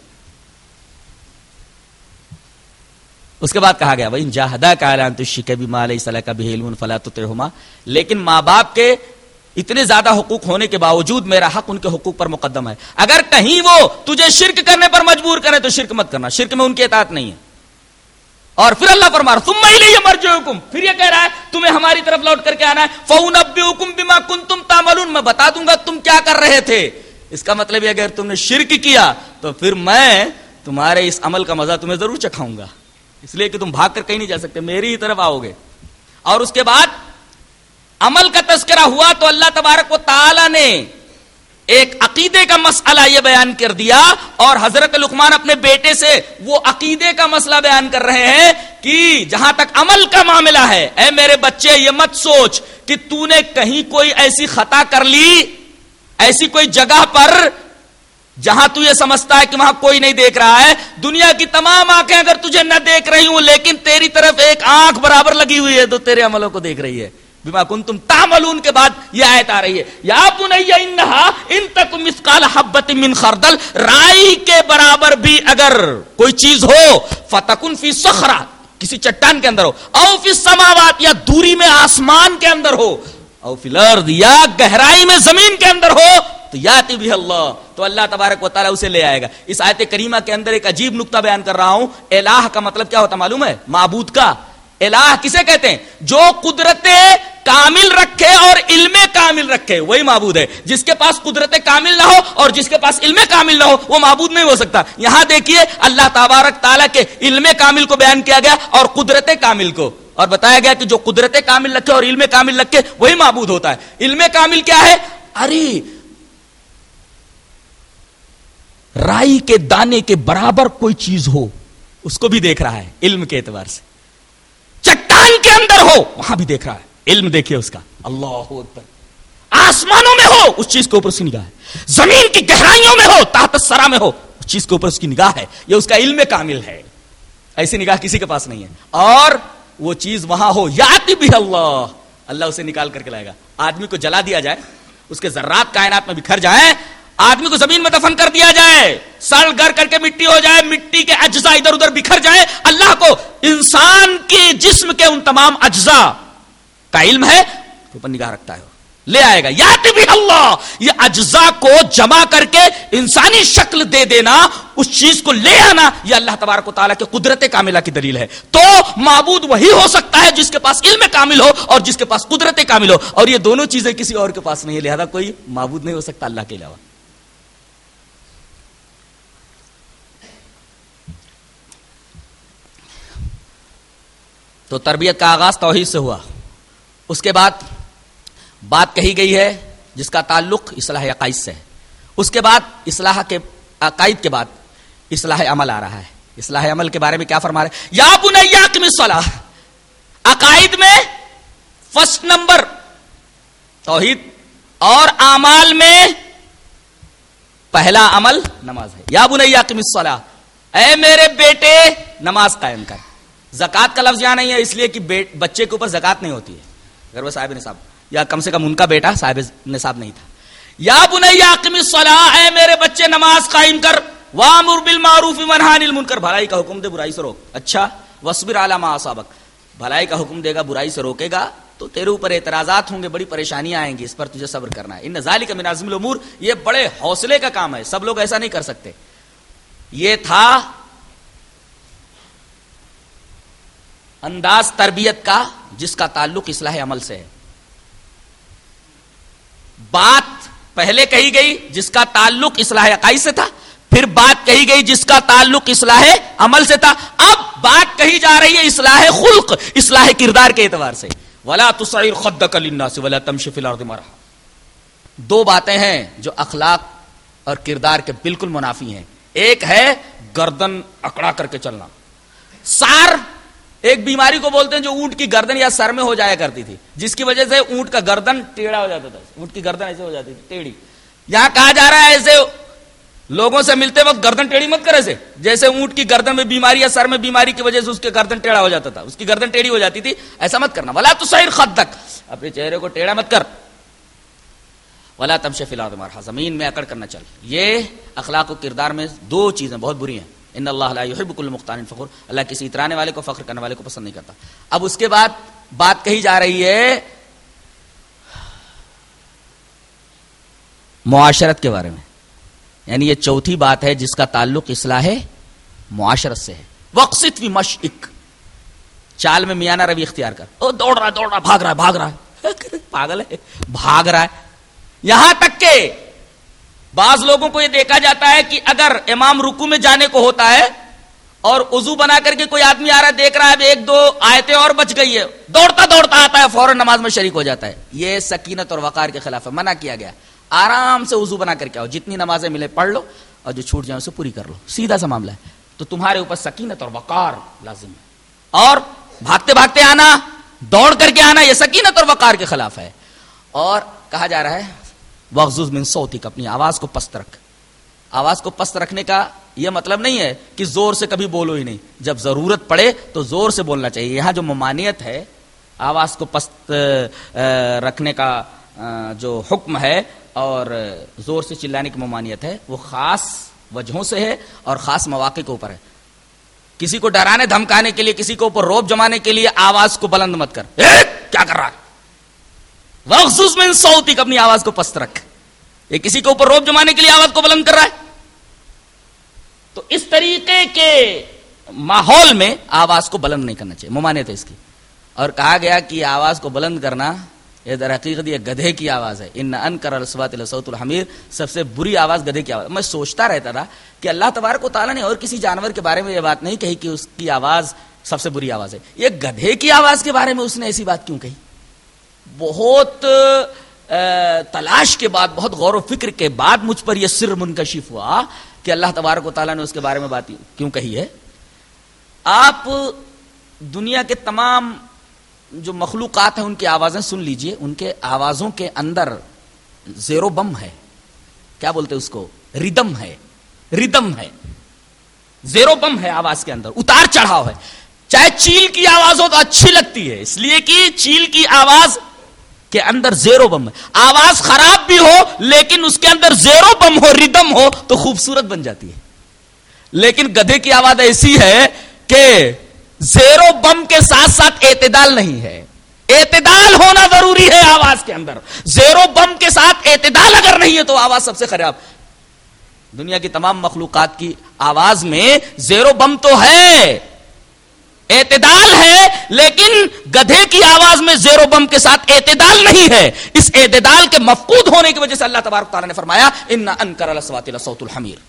اس کے بعد کہا گیا وہ ان انجاہدہ کا اعلان تو شکے بھی مال صلاح کا بھی فلا تو لیکن ماں باپ کے اتنے زیادہ حقوق ہونے کے باوجود میرا حق ان کے حقوق پر مقدم ہے۔ اگر کہیں وہ تجھے شرک کرنے پر مجبور کرے تو شرک مت کرنا، شرک میں ان کی اطاعت نہیں ہے۔ اور پھر اللہ پر تم میں مر جو حکم پھر یہ کہہ رہا ہے، تمہیں ہماری طرف لوٹ کر کے آنا ہے۔ فون اب حکم بھی کن تم تامل میں بتا دوں گا تم کیا کر رہے تھے۔ اس کا مطلب یہ اگر تم نے شرک کیا، تو پھر میں تمہارے اس عمل کا مزہ تمہیں ضرور چکھاؤں گا۔ اس لیے کہ تم بھاگ کر کہیں نہیں جا سکتے، میری ہی طرف آؤ گے۔ اور اس کے بعد عمل کا تذکرہ ہوا تو اللہ تبارک و تعالی نے ایک عقیدے کا مسئلہ یہ بیان کر دیا اور حضرت لقمان اپنے بیٹے سے وہ عقیدے کا مسئلہ بیان کر رہے ہیں کہ جہاں تک عمل کا معاملہ ہے، اے میرے بچے، یہ مت سوچ کہ تو نے کہیں کوئی ایسی خطا کر لی، ایسی کوئی جگہ پر جہاں تو یہ سمجھتا ہے کہ وہاں کوئی نہیں دیکھ رہا ہے۔ دنیا کی تمام آنکھیں اگر تجھے نہ دیکھ رہی ہوں، لیکن تیری طرف ایک آنکھ برابر لگی ہوئی ہے، تو تیرے عملوں کو دیکھ رہی ہے۔ بما کنتم تعملون کے بعد یہ آیت آ رہی ہے۔ یا بنیا انہا ان تک مسقال حبت من خردل، رائی کے برابر بھی اگر کوئی چیز ہو، فتکن فی صخرہ، کسی چٹان کے اندر ہو، او فی السماوات یا دوری میں آسمان کے اندر ہو، او فی الارض یا گہرائی میں زمین کے اندر ہو، تو یاتی بھی اللہ، تو اللہ تبارک و تعالیٰ اسے لے آئے گا۔ اس آیت کریمہ کے اندر ایک عجیب نقطہ بیان کر رہا ہوں۔ الہ کا مطلب کیا ہوتا معلوم ہے؟ معبود کا۔ الہ کسے کہتے ہیں؟ جو قدرت کامل رکھے اور علم کامل رکھے، وہی معبود ہے۔ جس کے پاس قدرت کامل نہ ہو اور جس کے پاس علم کامل نہ ہو، وہ معبود نہیں ہو سکتا۔ یہاں دیکھیے، اللہ تبارک تعالیٰ کے علم کامل کو بیان کیا گیا اور قدرت کامل کو۔ اور بتایا گیا کہ جو قدرت کامل رکھے اور علم کامل رکھے، وہی معبود ہوتا ہے۔ علم کامل کیا ہے؟ ارے، رائی کے دانے کے برابر کوئی چیز ہو، اس کو بھی دیکھ رہا ہے، علم کے اعتبار سے۔ چٹان کے اندر ہو، وہاں بھی دیکھ رہا ہے۔ علم دیکھیے اس کا۔ اللہ اکبر۔ آسمانوں میں ہو، اس چیز کے اوپر اس کی نگاہ ہے۔ زمین کی گہرائیوں میں ہو، تحت سرا میں ہو، اس چیز کے اوپر اس کی نگاہ ہے۔ یہ اس کا علم کامل ہے۔ ایسی نگاہ کسی کے پاس نہیں ہے۔ اور وہ چیز وہاں ہو، یاتی بھی اللہ۔ اللہ اسے نکال کر کے لائے گا۔ آدمی کو جلا دیا جائے، اس کے ذرات کائنات میں بکھر جائیں آدمی کو زمین میں دفن کر دیا جائے سڑ گر کر کے مٹی ہو جائے، مٹی کے اجزاء ادھر ادھر بکھر جائے، اللہ کو انسان کے جسم کے ان تمام اجزاء کا علم ہے اوپر نگاہ رکھتا ہے۔ لے آئے گا۔ یا بھی اللہ، یہ اجزاء کو جمع کر کے انسانی شکل دے دینا، اس چیز کو لے آنا، یہ اللہ تبارک و تعالیٰ کے قدرت کاملہ کی دلیل ہے۔ تو معبود وہی ہو سکتا ہے جس کے پاس علم کامل ہو اور جس کے پاس قدرت کامل ہو۔ اور یہ دونوں چیزیں کسی اور کے پاس نہیں ہے، لہذا کوئی معبود نہیں ہو سکتا اللہ کے علاوہ۔ تو تربیت کا آغاز توحید سے ہوا۔ اس کے بعد بات کہی گئی ہے جس کا تعلق اصلاح عقائد سے ہے۔ اس کے بعد اصلاح کے عقائد کے بعد اصلاح عمل آ رہا ہے۔ اصلاح عمل کے بارے میں کیا فرما رہے یا بنیا صلاح عقائد میں فرسٹ نمبر توحید اور اعمال میں پہلا عمل نماز ہے۔ یا بنیا صلاح اے میرے بیٹے، نماز قائم کر۔ زکات کا لفظ یہاں نہیں ہے، اس لیے کہ بچے کے اوپر زکات نہیں ہوتی ہے۔ اگر وہ صاحب نصاب یا کم سے کم ان کا بیٹا صاحب نصاب نہیں تھا۔ یا بنیا صلاح اے میرے بچے، نماز قائم کر۔ وامر بالمعروف ونہان المنکر۔ بھلائی کا حکم دے، برائی سے روک۔ اچھا وصبر علی ما اصابک۔ بھلائی کا حکم دے گا، برائی سے روکے گا۔ تو تیرے اوپر اعتراضات ہوں گے، بڑی پریشانیاں آئیں گی، اس پر تجھے صبر کرنا ہے۔ ان ذالک من عزم الامور، یہ بڑے حوصلے کا کام ہے۔ سب لوگ ایسا نہیں کر سکتے۔ یہ تھا انداز تربیت کا جس کا تعلق اصلاح عمل سے ہے۔ بات پہلے کہی گئی جس کا تعلق اصلاح عقائد سے تھا، پھر بات کہی گئی جس کا تعلق اصلاح عمل سے تھا۔ اب بات کہی جا رہی ہے اصلاح خلق، اصلاح کردار کے اعتبار سے۔ ولا تصعر خدک للناس ولا تمشي في الارض مرحا۔ دو باتیں ہیں جو اخلاق اور کردار کے بالکل منافی ہیں۔ ایک ہے گردن اکڑا کر کے چلنا۔ سار ایک بیماری کو بولتے ہیں جو اونٹ کی گردن یا سر میں ہو جایا کرتی تھی، جس کی وجہ سے اونٹ کا گردن ٹیڑھا ہو جاتا تھا۔ اونٹ کی گردن ایسے ہو جاتی تھی، ٹیڑھی۔ یہاں کہا جا رہا ہے ایسے لوگوں سے ملتے وقت گردن ٹیڑھی مت کرے سے جیسے اونٹ کی گردن میں بیماری یا سر میں بیماری کی وجہ سے اس کے گردن ٹیڑھا ہو جاتا تھا، اس کی گردن ٹیڑھی ہو جاتی تھی، ایسا مت کرنا۔ ولا تو سیر خط تک اپنے چہرے کو ٹیڑھا مت کر۔ ولا تم سے فی الحال زمین میں اکڑ کرنا چل۔ یہ اخلاق و کردار میں دو چیزیں بہت بری ہیں۔ ان اللہ لا يحب كل مختار فخر اللہ کسی اترانے والے کو، فخر کرنے والے کو پسند نہیں کرتا۔ اب اس کے بعد بات کہی جا رہی ہے معاشرت کے بارے میں۔ یعنی یہ چوتھی بات ہے جس کا تعلق اصلاح معاشرت سے ہے۔ وقصت فی مشعک چال میں میانہ روی اختیار کر۔ او دوڑ رہا دوڑ رہا، بھاگ رہا ہے بھاگ رہا۔ ہے پاگل ہے، بھاگ رہا ہے۔ یہاں تک کہ بعض لوگوں کو یہ دیکھا جاتا ہے کہ اگر امام رکو میں جانے کو ہوتا ہے اور وضو بنا کر کے کوئی آدمی آ رہا ہے، دیکھ رہا ہے ایک دو آیتیں اور بچ گئی ہے، دوڑتا دوڑتا آتا ہے، فوراً نماز میں شریک ہو جاتا ہے۔ یہ سکینت اور وقار کے خلاف ہے، منع کیا گیا۔ آرام سے وضو بنا کر کے آؤ، جتنی نمازیں ملے پڑھ لو اور جو چھوٹ جائیں اسے پوری کر لو۔ سیدھا سا معاملہ ہے۔ تو تمہارے اوپر سکینت اور وقار لازم ہے۔ اور بھاگتے بھاگتے آنا، دوڑ کر کے آنا، یہ سکینت اور وقار کے خلاف ہے۔ اور کہا جا رہا ہے وغزوز من صوتک، اپنی آواز کو پست رکھ۔ آواز کو پست رکھنے کا یہ مطلب نہیں ہے کہ زور سے کبھی بولو ہی نہیں۔ جب ضرورت پڑے تو زور سے بولنا چاہیے۔ یہاں جو ممانعت ہے، آواز کو پست رکھنے کا جو حکم ہے اور زور سے چلانے کی ممانعت ہے، وہ خاص وجہوں سے ہے اور خاص مواقع کے اوپر ہے۔ کسی کو ڈرانے، دھمکانے کے لیے، کسی کو اوپر روب جمانے کے لیے آواز کو بلند مت کر۔ کیا کر رہا میں سوتی اپنی آواز کو پست رکھ۔ یہ کسی کے اوپر روب جمانے کے لیے آواز کو بلند کر رہا ہے۔ تو اس طریقے کے ماحول میں آواز کو بلند نہیں کرنا چاہیے۔ ممانعت ہے اس کی۔ اور کہا گیا کہ آواز کو بلند کرنا یہ در حقیقت یہ گدھے کی آواز ہے۔ ان ان کر السوت الحمیر، سب سے بری آواز گدھے کی آواز۔ میں سوچتا رہتا تھا کہ اللہ تبارک و تعالیٰ نے اور کسی جانور کے بارے میں یہ بات نہیں کہی کہ اس کی آواز سب سے بری آواز ہے۔ یہ گدھے کی آواز کے بارے میں اس نے ایسی بات کیوں کہی؟ بہت تلاش کے بعد، بہت غور و فکر کے بعد مجھ پر یہ سر منکشف ہوا کہ اللہ تبارک و تعالیٰ نے اس کے بارے میں بات کیوں کہی ہے۔ آپ دنیا کے تمام جو مخلوقات ہیں، ان کی آوازیں سن لیجیے۔ ان کے آوازوں کے اندر زیرو بم ہے۔ کیا بولتے اس کو؟ ردم ہے۔ ردم ہے۔ زیرو بم ہے آواز کے اندر۔ اتار چڑھاؤ ہے۔ چاہے چیل کی آواز ہو تو اچھی لگتی ہے۔ اس لیے کہ چیل کی آواز کے اندر زیرو بم ہے۔ آواز خراب بھی ہو، لیکن اس کے اندر زیرو بم ہو، ردم ہو، تو خوبصورت بن جاتی ہے۔ لیکن گدھے کی آواز ایسی ہے کہ زیرو بم کے ساتھ ساتھ اعتدال نہیں ہے۔ اعتدال ہونا ضروری ہے آواز کے اندر۔ زیرو بم کے ساتھ اعتدال اگر نہیں ہے تو آواز سب سے خراب۔ دنیا کی تمام مخلوقات کی آواز میں زیرو بم تو ہے۔ اعتدال ہے، لیکن گدھے کی آواز میں زیرو بم کے ساتھ اعتدال نہیں ہے۔ اس اعتدال کے مفقود ہونے کی وجہ سے اللہ تبارک تعالیٰ نے فرمایا، ان انکر سوت الحمیر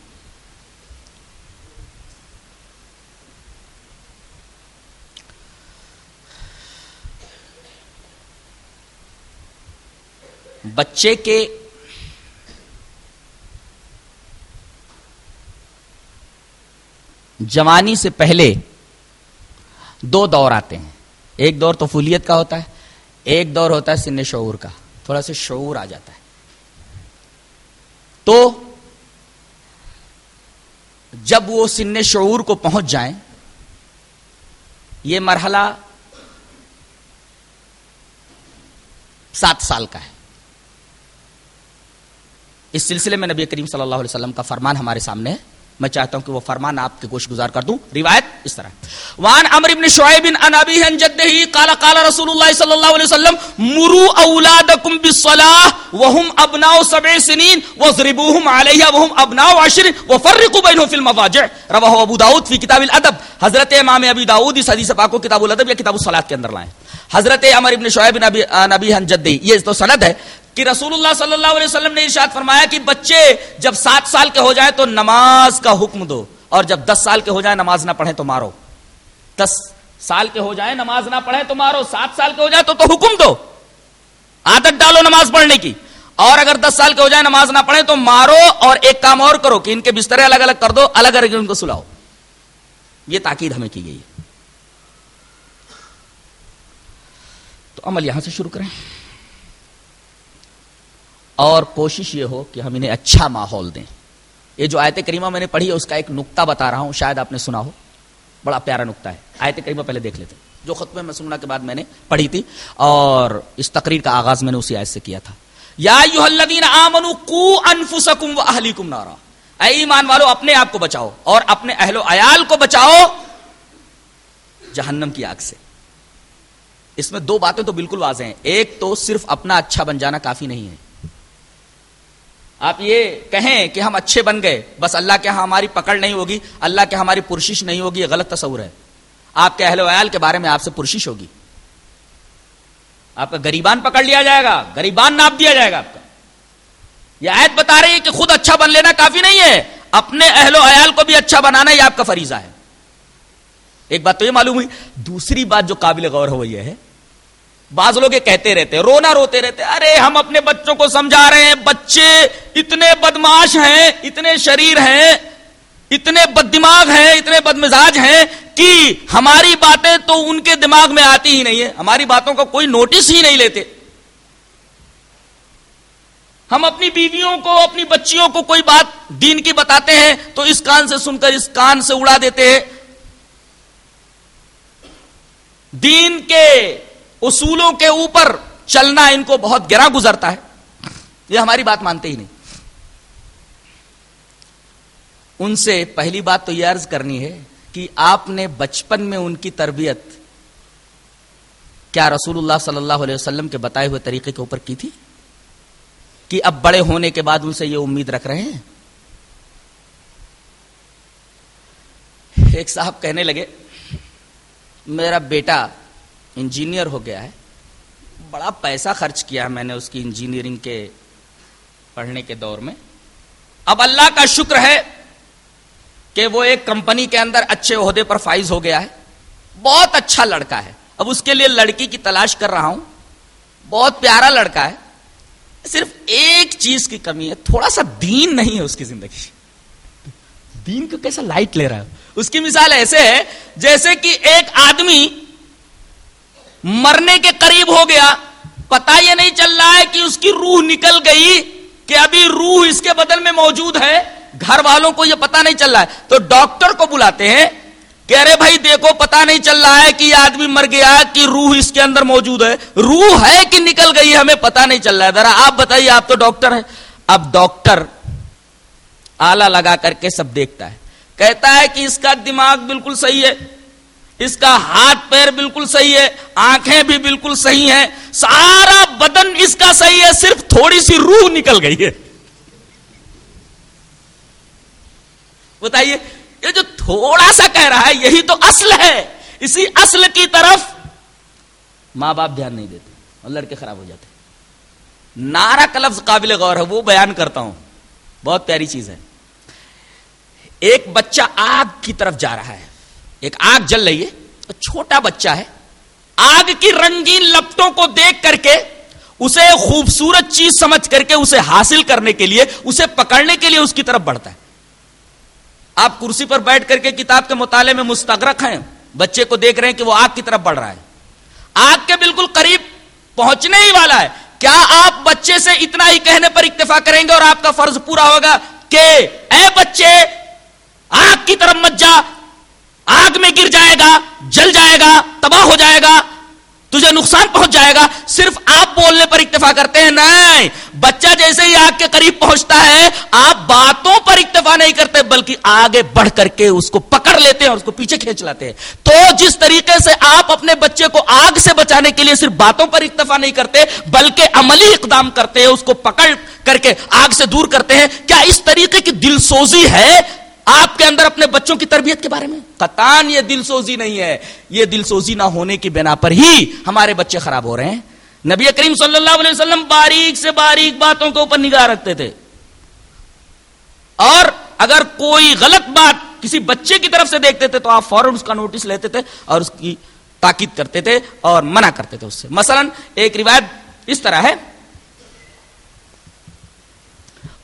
بچے کے جوانی سے پہلے دو دور آتے ہیں۔ ایک دور تو فولیت کا ہوتا ہے، ایک دور ہوتا ہے سن شعور کا۔ تھوڑا سا شعور آ جاتا ہے۔ تو جب وہ سن شعور کو پہنچ جائیں، یہ مرحلہ سات سال کا ہے۔ اس سلسلے میں نبی کریم صلی اللہ علیہ وسلم کا فرمان ہمارے سامنے ہے۔ میں چاہتا ہوں کہ وہ فرمان آپ کے گوش گزار کر دوں۔ روایت اس طرح۔ وان امر ابن شعیب ان ابی ان جده قال قال رسول الله صلی اللہ علیہ وسلم، مروا اولادکم بالصلاه وهم ابناء سبع سنين واضربوهم عليها وهم ابناء عشر وفرقوا بينهم في المضاجع رواه ابو داؤد في كتاب الادب۔ حضرت امام ابی داؤد اس حدیث پاک کو کتاب الادب یا کتاب الصلاه کے اندر لائے حضرت عمر ابن شعیب بن ابی ان جده یہ تو سند ہے۔ کہ رسول اللہ صلی اللہ علیہ وسلم نے ارشاد فرمایا کہ بچے جب سات سال کے ہو جائیں تو نماز کا حکم دو اور جب دس سال کے ہو جائیں نماز نہ پڑھیں تو مارو دس سال کے ہو جائیں نماز نہ پڑھیں تو مارو سات سال کے ہو جائے تو تو حکم دو عادت ڈالو نماز پڑھنے کی اور اگر دس سال کے ہو جائے نماز نہ پڑھیں تو مارو اور ایک کام اور کرو کہ ان کے بسترے الگ الگ کر دو، الگ الگ ان کو سلاؤ۔ یہ تاکید ہمیں کی گئی ہے۔ تو عمل یہاں سے شروع کریں۔ اور کوشش یہ ہو کہ ہم انہیں اچھا ماحول دیں۔ یہ جو آیت کریمہ میں نے پڑھی ہے، اس کا ایک نقطہ بتا رہا ہوں، شاید آپ نے سنا ہو۔ بڑا پیارا نقطہ ہے۔ آیت کریمہ پہلے دیکھ لیتے جو خطبے میں سننا کے بعد میں نے پڑھی تھی، اور اس تقریر کا آغاز میں نے اسی آیت سے کیا تھا۔ یا الذین آمنوا انفسکم و اہلیکم نارا۔ اے ایمان والو، اپنے آپ کو بچاؤ اور اپنے اہل و عیال کو بچاؤ جہنم کی آگ سے۔ اس میں دو باتیں تو بالکل واضح ہیں۔ ایک تو صرف اپنا اچھا بن جانا کافی نہیں ہے۔ آپ یہ کہیں کہ ہم اچھے بن گئے، بس اللہ کے ہاں ہماری پکڑ نہیں ہوگی، اللہ کے ہاں ہماری پرشش نہیں ہوگی، یہ غلط تصور ہے۔ آپ کے اہل ویال کے بارے میں آپ سے پرشش ہوگی۔ آپ کا گریبان پکڑ لیا جائے گا، گریبان ناپ دیا جائے گا آپ کا۔ یہ آیت بتا رہی ہے کہ خود اچھا بن لینا کافی نہیں ہے، اپنے اہل و عیال کو بھی اچھا بنانا یہ آپ کا فریضہ ہے۔ ایک بات تو یہ معلوم ہوئی، دوسری بات جو قابل غور ہو یہ ہے بعض لوگ یہ کہتے رہتے رونا روتے رہتے ارے ہم اپنے بچوں کو سمجھا رہے ہیں، بچے اتنے بدماش ہیں، اتنے شریر ہیں، اتنے بد دماغ ہیں، اتنے بد مزاج ہیں کہ ہماری باتیں تو ان کے دماغ میں آتی ہی نہیں ہے ہماری باتوں کا کوئی نوٹس ہی نہیں لیتے۔ ہم اپنی بیویوں کو، اپنی بچیوں کو کوئی بات دین کی بتاتے ہیں تو اس کان سے سن کر، اس کان سے اڑا دیتے ہیں۔ دین کے اصولوں کے اوپر چلنا ان کو بہت گرا گزرتا ہے۔ یہ ہماری بات مانتے ہی نہیں۔ ان سے پہلی بات تو یہ عرض کرنی ہے کہ آپ نے بچپن میں ان کی تربیت کیا رسول اللہ صلی اللہ علیہ وسلم کے بتائے ہوئے طریقے کے اوپر کی تھی؟ کہ اب بڑے ہونے کے بعد ان سے یہ امید رکھ رہے ہیں؟ ایک صاحب کہنے لگے، میرا بیٹا انجینئر ہو گیا ہے۔ بڑا پیسہ خرچ کیا میں نے اس کی انجینئرنگ کے پڑھنے کے دور میں۔ اب اللہ کا شکر ہے کہ وہ ایک کمپنی کے اندر اچھے عہدے پر فائز ہو گیا ہے۔ بہت اچھا لڑکا ہے۔ اب اس کے لیے لڑکی کی تلاش کر رہا ہوں۔ بہت پیارا لڑکا ہے۔ صرف ایک چیز کی کمی ہے، تھوڑا سا دین نہیں ہے اس کی زندگی۔ دین کو کیسا لائٹ لے رہا ہے؟ اس کی مثال ایسے ہے جیسے کہ ایک آدمی مرنے کے قریب ہو گیا۔ پتا یہ نہیں چل رہا ہے کہ اس کی روح نکل گئی کہ ابھی روح اس کے بدل میں موجود ہے۔ گھر والوں کو یہ پتا نہیں چل رہا ہے۔ تو ڈاکٹر کو بلاتے ہیں۔ کہ ارے بھائی دیکھو پتا نہیں چل رہا ہے کہ یہ آدمی مر گیا کہ روح اس کے اندر موجود ہے۔ روح ہے کہ نکل گئی ہمیں پتا نہیں چل رہا ہے۔ ذرا آپ بتائیے، آپ تو ڈاکٹر ہیں۔ اب ڈاکٹر آلہ لگا کر کے سب دیکھتا ہے۔ کہتا ہے کہ اس کا دماغ بالکل صحیح ہے۔ اس کا ہاتھ پیر بالکل صحیح ہے، آنکھیں بھی بالکل صحیح ہیں، سارا بدن اس کا صحیح ہے، صرف تھوڑی سی روح نکل گئی ہے۔ بتائیے، یہ جو تھوڑا سا کہہ رہا ہے، یہی تو اصل ہے۔ اسی اصل کی طرف ماں باپ دھیان نہیں دیتے اور لڑکے خراب ہو جاتے نارا کا لفظ قابل غور ہے، وہ بیان کرتا ہوں۔ بہت پیاری چیز ہے۔ ایک بچہ آگ کی طرف جا رہا ہے۔ ایک آگ جل رہی ہے چھوٹا بچہ ہے۔ آگ کی رنگین لپٹوں کو دیکھ کر کے، اسے خوبصورت چیز سمجھ کر کے، اسے حاصل کرنے کے لیے، اسے پکڑنے کے لیے اس کی طرف بڑھتا ہے۔ آپ کرسی پر بیٹھ کر کے کتاب کے مطالعے میں مستغرق ہیں۔ بچے کو دیکھ رہے ہیں کہ وہ آگ کی طرف بڑھ رہا ہے۔ آگ کے بالکل قریب پہنچنے ہی والا ہے۔ کیا آپ بچے سے اتنا ہی کہنے پر اکتفا کریں گے اور آپ کا فرض پورا ہوگا کہ، اے بچے، آگ کی طرف مت جا۔ آگ میں گر جائے گا، جل جائے گا، تباہ ہو جائے گا، تجھے نقصان پہنچ جائے گا۔ صرف آپ بولنے پر اکتفا کرتے ہیں، نہیں۔ بچہ جیسے ہی آگ کے قریب پہنچتا ہے، آپ باتوں پر اکتفا نہیں کرتے، بلکہ آگے بڑھ کر کے اس کو پکڑ لیتے ہیں اور اس کو پیچھے کھینچ لاتے ہیں۔ تو جس طریقے سے آپ اپنے بچے کو آگ سے بچانے کے لیے صرف باتوں پر اکتفا نہیں کرتے، بلکہ عملی اقدام کرتے ہیں، اس کو پکڑ کر کے آگ سے دور کرتے ہیں۔ کیا اس طریقے کی دل سوزی ہے؟ آپ کے اندر اپنے بچوں کی تربیت کے بارے میں؟ قطان یہ دل سوزی نہیں ہے۔ یہ دل سوزی نہ ہونے کی بنا پر ہی ہمارے بچے خراب ہو رہے ہیں۔ نبی کریم صلی اللہ علیہ وسلم باریک سے باریک باتوں کے اوپر نگاہ رکھتے تھے۔ اور اگر کوئی غلط بات کسی بچے کی طرف سے دیکھتے تھے تو آپ فوراً اس کا نوٹس لیتے تھے اور اس کی تاکید کرتے تھے اور منع کرتے تھے اس سے۔ مثلا ایک روایت اس طرح ہے۔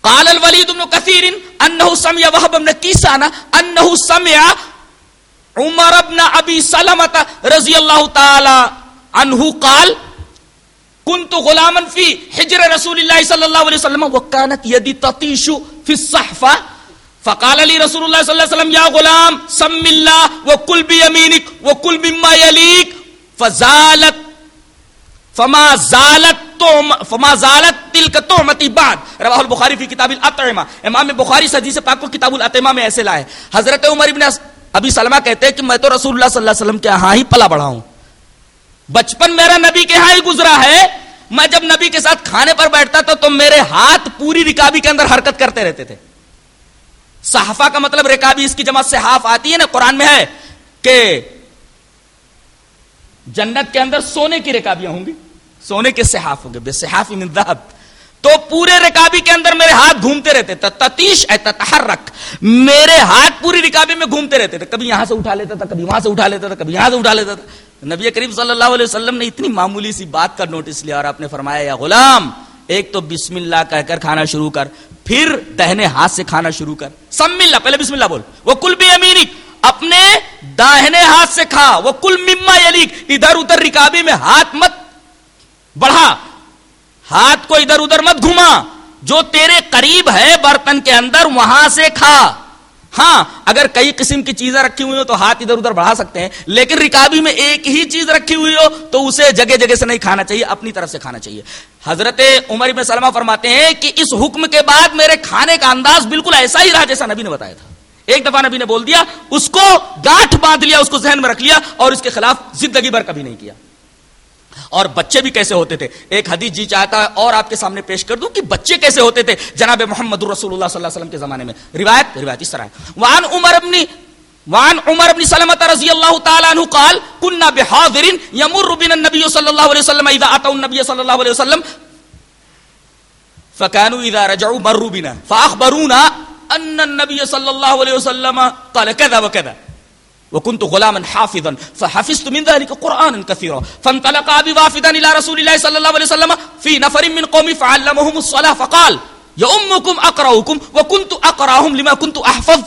قال الوليد بن كثير انه سمع وهب بن كيسان انه سمع عمر بن ابي سلمة رضي الله تعالى عنه قال، كنت غلاما في حجر رسول الله صلى الله عليه وسلم وكانت يدي تطيش في الصحفة فقال لي رسول الله صلى الله عليه وسلم، يا غلام، سم الله وكل بيمينك وكل مما يليك. فزالت فما زالت فما زالت تل کا تومتی بعد۔ رواہ البخاری فی کتاب الاطعمہ۔ امام بخاری سے حدیث پاک کو کتاب الاطعمہ میں ایسے لائے حضرت عمر ابن ابی سلمہ کہتے ہیں کہ میں تو رسول اللہ صلی اللہ علیہ وسلم کے ہاں ہی پلا بڑھا ہوں۔ بچپن میرا نبی کے ہاں ہی گزرا ہے۔ میں جب نبی کے ساتھ کھانے پر بیٹھتا تھا تو میرے ہاتھ پوری رکابی کے اندر حرکت کرتے رہتے تھے۔ صحافہ کا مطلب رکابی اس کی جماعت سے ہاف آتی ہے نا، قرآن میں ہے کہ جنت کے اندر سونے کی رکابیاں ہوں گی۔ سونے کے صحاف ہوں گے، بے صحاف من ذہب۔ تو پورے رکابی کے اندر میرے ہاتھ گھومتے رہتے تھے، تتیش اے تتحرک۔ میرے ہاتھ پوری رکابی میں گھومتے رہتے تھے، کبھی یہاں سے اٹھا لیتا تھا، کبھی وہاں سے اٹھا لیتا تھا، کبھی یہاں سے اٹھا لیتا تھا۔ نبی کریم صلی اللہ علیہ وسلم نے اتنی معمولی سی بات کا نوٹس لیا اور آپ نے فرمایا، یا غلام، ایک تو بسم اللہ کہہ کر کھانا شروع کر، پھر دہنے ہاتھ سے کھانا شروع کر۔ سم اللہ، پہلے بسم اللہ بول۔ وہ کل بھی امینک اپنے داہنے ہاتھ سے کھا۔ وہ کل مما یلیک ادھر ادھر رکابی میں ہاتھ مت بڑھا۔ ہاتھ کو ادھر ادھر مت گھما۔ جو تیرے قریب ہے برتن کے اندر وہاں سے کھا۔ ہاں اگر کئی قسم کی چیزیں رکھی ہوئی ہو تو ہاتھ ادھر ادھر بڑھا سکتے ہیں، لیکن رکابی میں ایک ہی چیز رکھی ہوئی ہو تو اسے جگہ جگہ سے نہیں کھانا چاہیے، اپنی طرف سے کھانا چاہیے۔ حضرت عمر بن سلمہ فرماتے ہیں کہ اس حکم کے بعد میرے کھانے کا انداز بالکل ایسا ہی رہا جیسا نبی نے بتایا تھا۔ ایک دفعہ نبی نے بول دیا، اس کو گاٹھ باندھ لیا، اس کو ذہن میں رکھ لیا اور اس کے خلاف زندگی بھر کبھی نہیں کیا۔ اور بچے بھی کیسے ہوتے تھے؟ ایک حدیث جی چاہتا ہے اور آپ کے سامنے پیش کر دوں کہ بچے کیسے ہوتے تھے جناب محمد رسول اللہ صلی اللہ علیہ وسلم کے زمانے میں۔ روایت روایت اس طرح ہے۔ وان عمر ابن وان عمر ابن سلمۃ رضی اللہ تعالی عنہ قال كنا بحاضر يمر بنا النبي صلى الله عليه وسلم اذا اتوا النبي صلى الله عليه وسلم فكانوا اذا رجعوا مروا بنا فاخبرونا ان النبي صلى الله عليه وسلم قال كذا وكذا۔ وكنت غلاما حافظا فحفظت من ذلك قرآنا كثيرا فانطلق أبي وافدا إلى رسول الله صلى الله عليه وسلم في نفر من قومي فعلمهم الصلاة فقال يا أمكم أقرأكم وكنت أقرأهم لما كنت أحفظ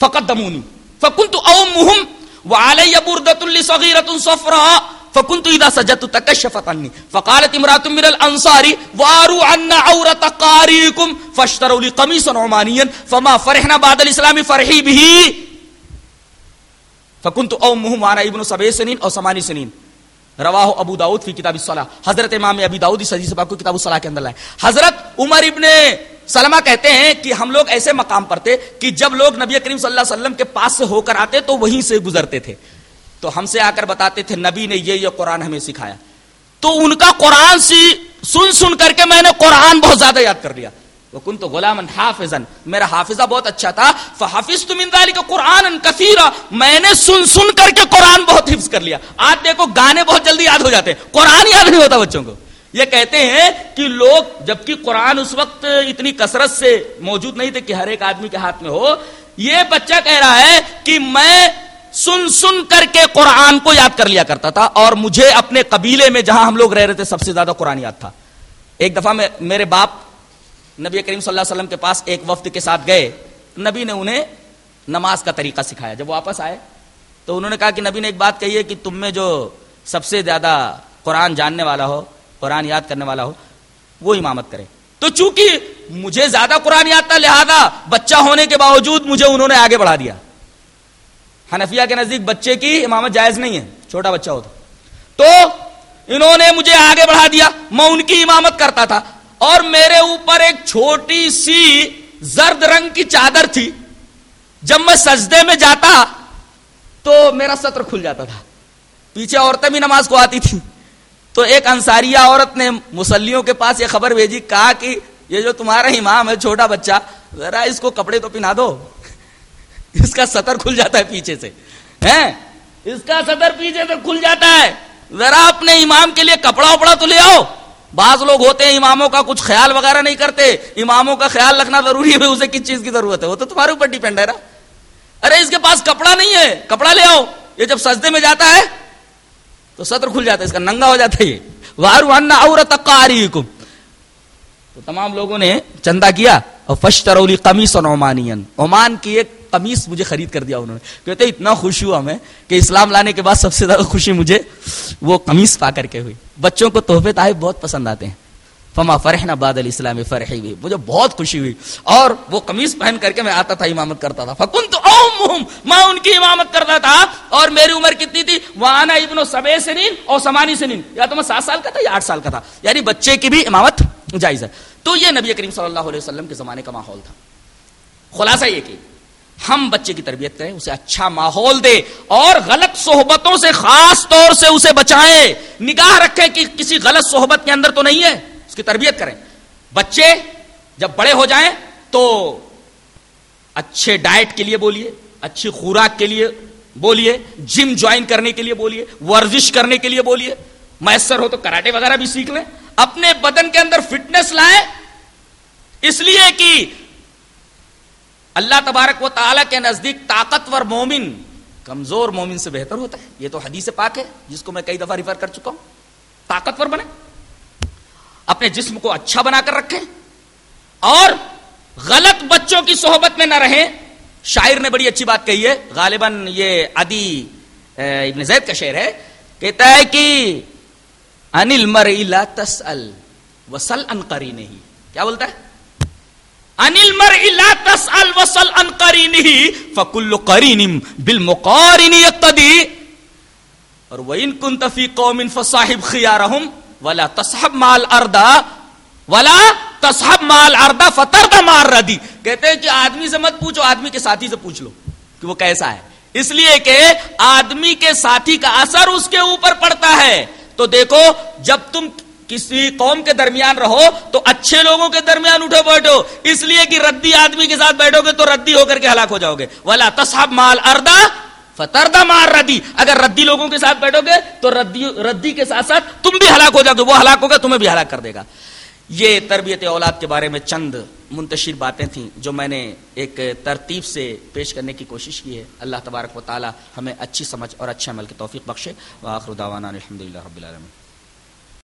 فقدموني فكنت امهم وعلي بردة لصغيرة صفراء فكنت إذا سجدت تكشفت عني فقالت امرأة من الأنصار واروا عنا عورة قاريكم فاشتروا لي قميصا عمانيا فما فرحنا بعد الإسلام فرحي به فکنت او مہم ابن سبع سنین اور سمانی سنین رواہ ابو داؤد فی کتاب الصلاح حضرت امام ابی داؤد اس حدیث پاک کو کتاب الصلاح کے اندر لائے۔ حضرت عمر ابن سلمہ کہتے ہیں کہ ہم لوگ ایسے مقام پر تھے کہ جب لوگ نبی کریم صلی اللہ علیہ وسلم کے پاس سے ہو کر آتے تو وہیں سے گزرتے تھے۔ تو ہم سے آ کر بتاتے تھے، نبی نے یہ یہ قرآن ہمیں سکھایا۔ تو ان کا قرآن سی سن سن کر کے میں نے قرآن بہت زیادہ یاد کر لیا۔ کن تو غلام حافظ میرا حافظہ بہت اچھا تھا. فحافظ تم اندالی کا قرآن کثیرا. میں نے سن سن کر کے قرآن بہت حفظ کر لیا. آج دیکھو گانے بہت جلدی یاد ہو جاتے ہیں. قرآن یاد نہیں ہوتا بچوں کو. یہ کہتے ہیں کہ لوگ جبکہ قرآن اس وقت اتنی کثرت سے موجود نہیں تھے کہ ہر ایک آدمی کے ہاتھ میں ہو، یہ بچہ کہہ رہا ہے کہ میں سن سن کر کے قرآن کو یاد کر لیا کرتا تھا اور مجھے اپنے قبیلے میں جہاں ہم لوگ رہ رہے تھے، سب سے زیادہ قرآن یاد تھا۔ ایک دفعہ میں میرے باپ نبی کریم صلی اللہ علیہ وسلم کے پاس ایک وفد کے ساتھ گئے۔ نبی نے انہیں نماز کا طریقہ سکھایا۔ جب واپس آئے تو انہوں نے کہا کہ نبی نے ایک بات کہی ہے کہ تم میں جو سب سے زیادہ قرآن جاننے والا ہو، قرآن یاد کرنے والا ہو، وہ امامت کرے۔ تو چونکہ مجھے زیادہ قرآن یاد تھا، لہذا بچہ ہونے کے باوجود مجھے انہوں نے آگے بڑھا دیا۔ حنفیہ کے نزدیک بچے کی امامت جائز نہیں ہے، چھوٹا بچہ ہوتا تو انہوں نے مجھے آگے بڑھا دیا، میں ان کی امامت کرتا تھا۔ اور میرے اوپر ایک چھوٹی سی زرد رنگ کی چادر تھی۔ جب میں سجدے میں جاتا تو میرا سطر کھل جاتا تھا۔ پیچھے عورتیں بھی نماز کو آتی تھی تو ایک انصاریہ عورت نے مسلیوں کے پاس یہ خبر بھیجی، کہا کہ یہ جو تمہارا امام ہے، چھوٹا بچہ، ذرا اس کو کپڑے تو پہنا دو۔ اس کا سطر کھل جاتا ہے پیچھے سے۔ اس کا سطر پیچھے سے کھل جاتا ہے۔ ذرا اپنے امام کے لیے کپڑا وپڑا تو لے آؤ۔ بعض لوگ ہوتے ہیں اماموں کا کچھ خیال وغیرہ نہیں کرتے، اماموں کا خیال رکھنا ضروری ہے، اسے کس چیز کی ضرورت ہے؟ وہ تو تمہارے اوپر ڈیپینڈ ہے نا۔ ارے، اس کے پاس کپڑا نہیں ہے، کپڑا لے آؤ۔ یہ جب سجدے میں جاتا ہے تو سطر کھل جاتا ہے، اس کا ننگا ہو جاتا ہے یہ۔ عورت تو تمام لوگوں نے چندہ کیا۔ اور فشترولی قمیص اور عمانین عمان کی ایک قمیص مجھے خرید کر دیا انہوں نے۔ کہتے اتنا خوش ہوا میں کہ اسلام لانے کے بعد سب سے زیادہ خوشی مجھے وہ قمیص پا کر کے ہوئی۔ بچوں کو تحفے تحائف بہت پسند آتے ہیں۔ فما فرح فرحنا بادل اسلام فرحی ہوئی مجھے بہت خوشی ہوئی۔ اور وہ قمیض پہن کر کے میں آتا تھا، امامت کرتا تھا۔ فکن تو میں ان کی امامت کرتا تھا۔ اور میری عمر کتنی تھی؟ وہ آنا ابن و سبے سے نین اور سمانی سے نین یا تو میں سات سال کا تھا یا آٹھ سال کا تھا۔ یعنی بچے کی بھی امامت جائز ہے۔ تو یہ نبی کریم صلی اللہ علیہ وسلم کے زمانے کا ماحول تھا۔ خلاصہ یہ کہ ہم بچے کی تربیت کریں، اسے اچھا ماحول دے اور غلط صحبتوں سے خاص طور سے اسے بچائیں نگاہ رکھیں کہ کسی غلط صحبت کے اندر تو نہیں ہے، اس کی تربیت کریں۔ بچے جب بڑے ہو جائیں تو اچھے ڈائٹ کے لیے بولیے، اچھی خوراک کے لیے بولیے، جم جوائن کرنے کے لیے بولیے، ورزش کرنے کے لیے بولیے۔ میسر ہو تو کراٹے وغیرہ بھی سیکھ لیں۔ اپنے بدن کے اندر فٹنس لائیں۔ اس لیے کہ اللہ تبارک و تعالیٰ کے نزدیک طاقتور مومن، کمزور مومن سے بہتر ہوتا ہے۔ یہ تو حدیث پاک ہے، جس کو میں کئی دفعہ ریفر کر چکا ہوں۔ طاقتور بنے۔ اپنے جسم کو اچھا بنا کر رکھیں۔ اور غلط بچوں کی صحبت میں نہ رہیں۔ شاعر نے بڑی اچھی بات کہی ہے۔ غالباً یہ ادی ابن زید کا شعر ہے۔ کہتا ہے کہ، انل مر تسل وسل انقری نہیں کیا بولتا ہے؟ انل مر تسل وسل انقری نہیں فکل کرین بل مقارنی اور وہ ان کن تفی قوم فصاحب خیارہم ولا تصحب مال اردا ولا تصحب مال اردا فتر مار ردی کہتے ہیں کہ آدمی سے مت پوچھو، آدمی کے ساتھی سے پوچھ لو کہ وہ کیسا ہے۔ اس لیے کہ آدمی کے ساتھی کا اثر اس کے اوپر پڑتا ہے۔ تو دیکھو، جب تم کسی قوم کے درمیان رہو تو اچھے لوگوں کے درمیان اٹھو بیٹھو۔ اس لیے کہ ردی آدمی کے ساتھ بیٹھو گے تو ردی ہو کر کے ہلاک ہو جاؤ گے۔ ولا تصحب مال اردا فتردہ مار ردی اگر ردی لوگوں کے ساتھ بیٹھو گے تو ردی ردی کے ساتھ ساتھ تم بھی ہلاک ہو جاؤ گے۔ وہ ہلاک ہوگا، تمہیں بھی ہلاک کر دے گا۔ یہ تربیت اولاد کے بارے میں چند منتشر باتیں تھیں جو میں نے ایک ترتیب سے پیش کرنے کی کوشش کی ہے۔ اللہ تبارک و تعالی ہمیں اچھی سمجھ اور اچھے عمل کی توفیق بخشے۔ وآخر دعوانا الحمدللہ رب العالمین۔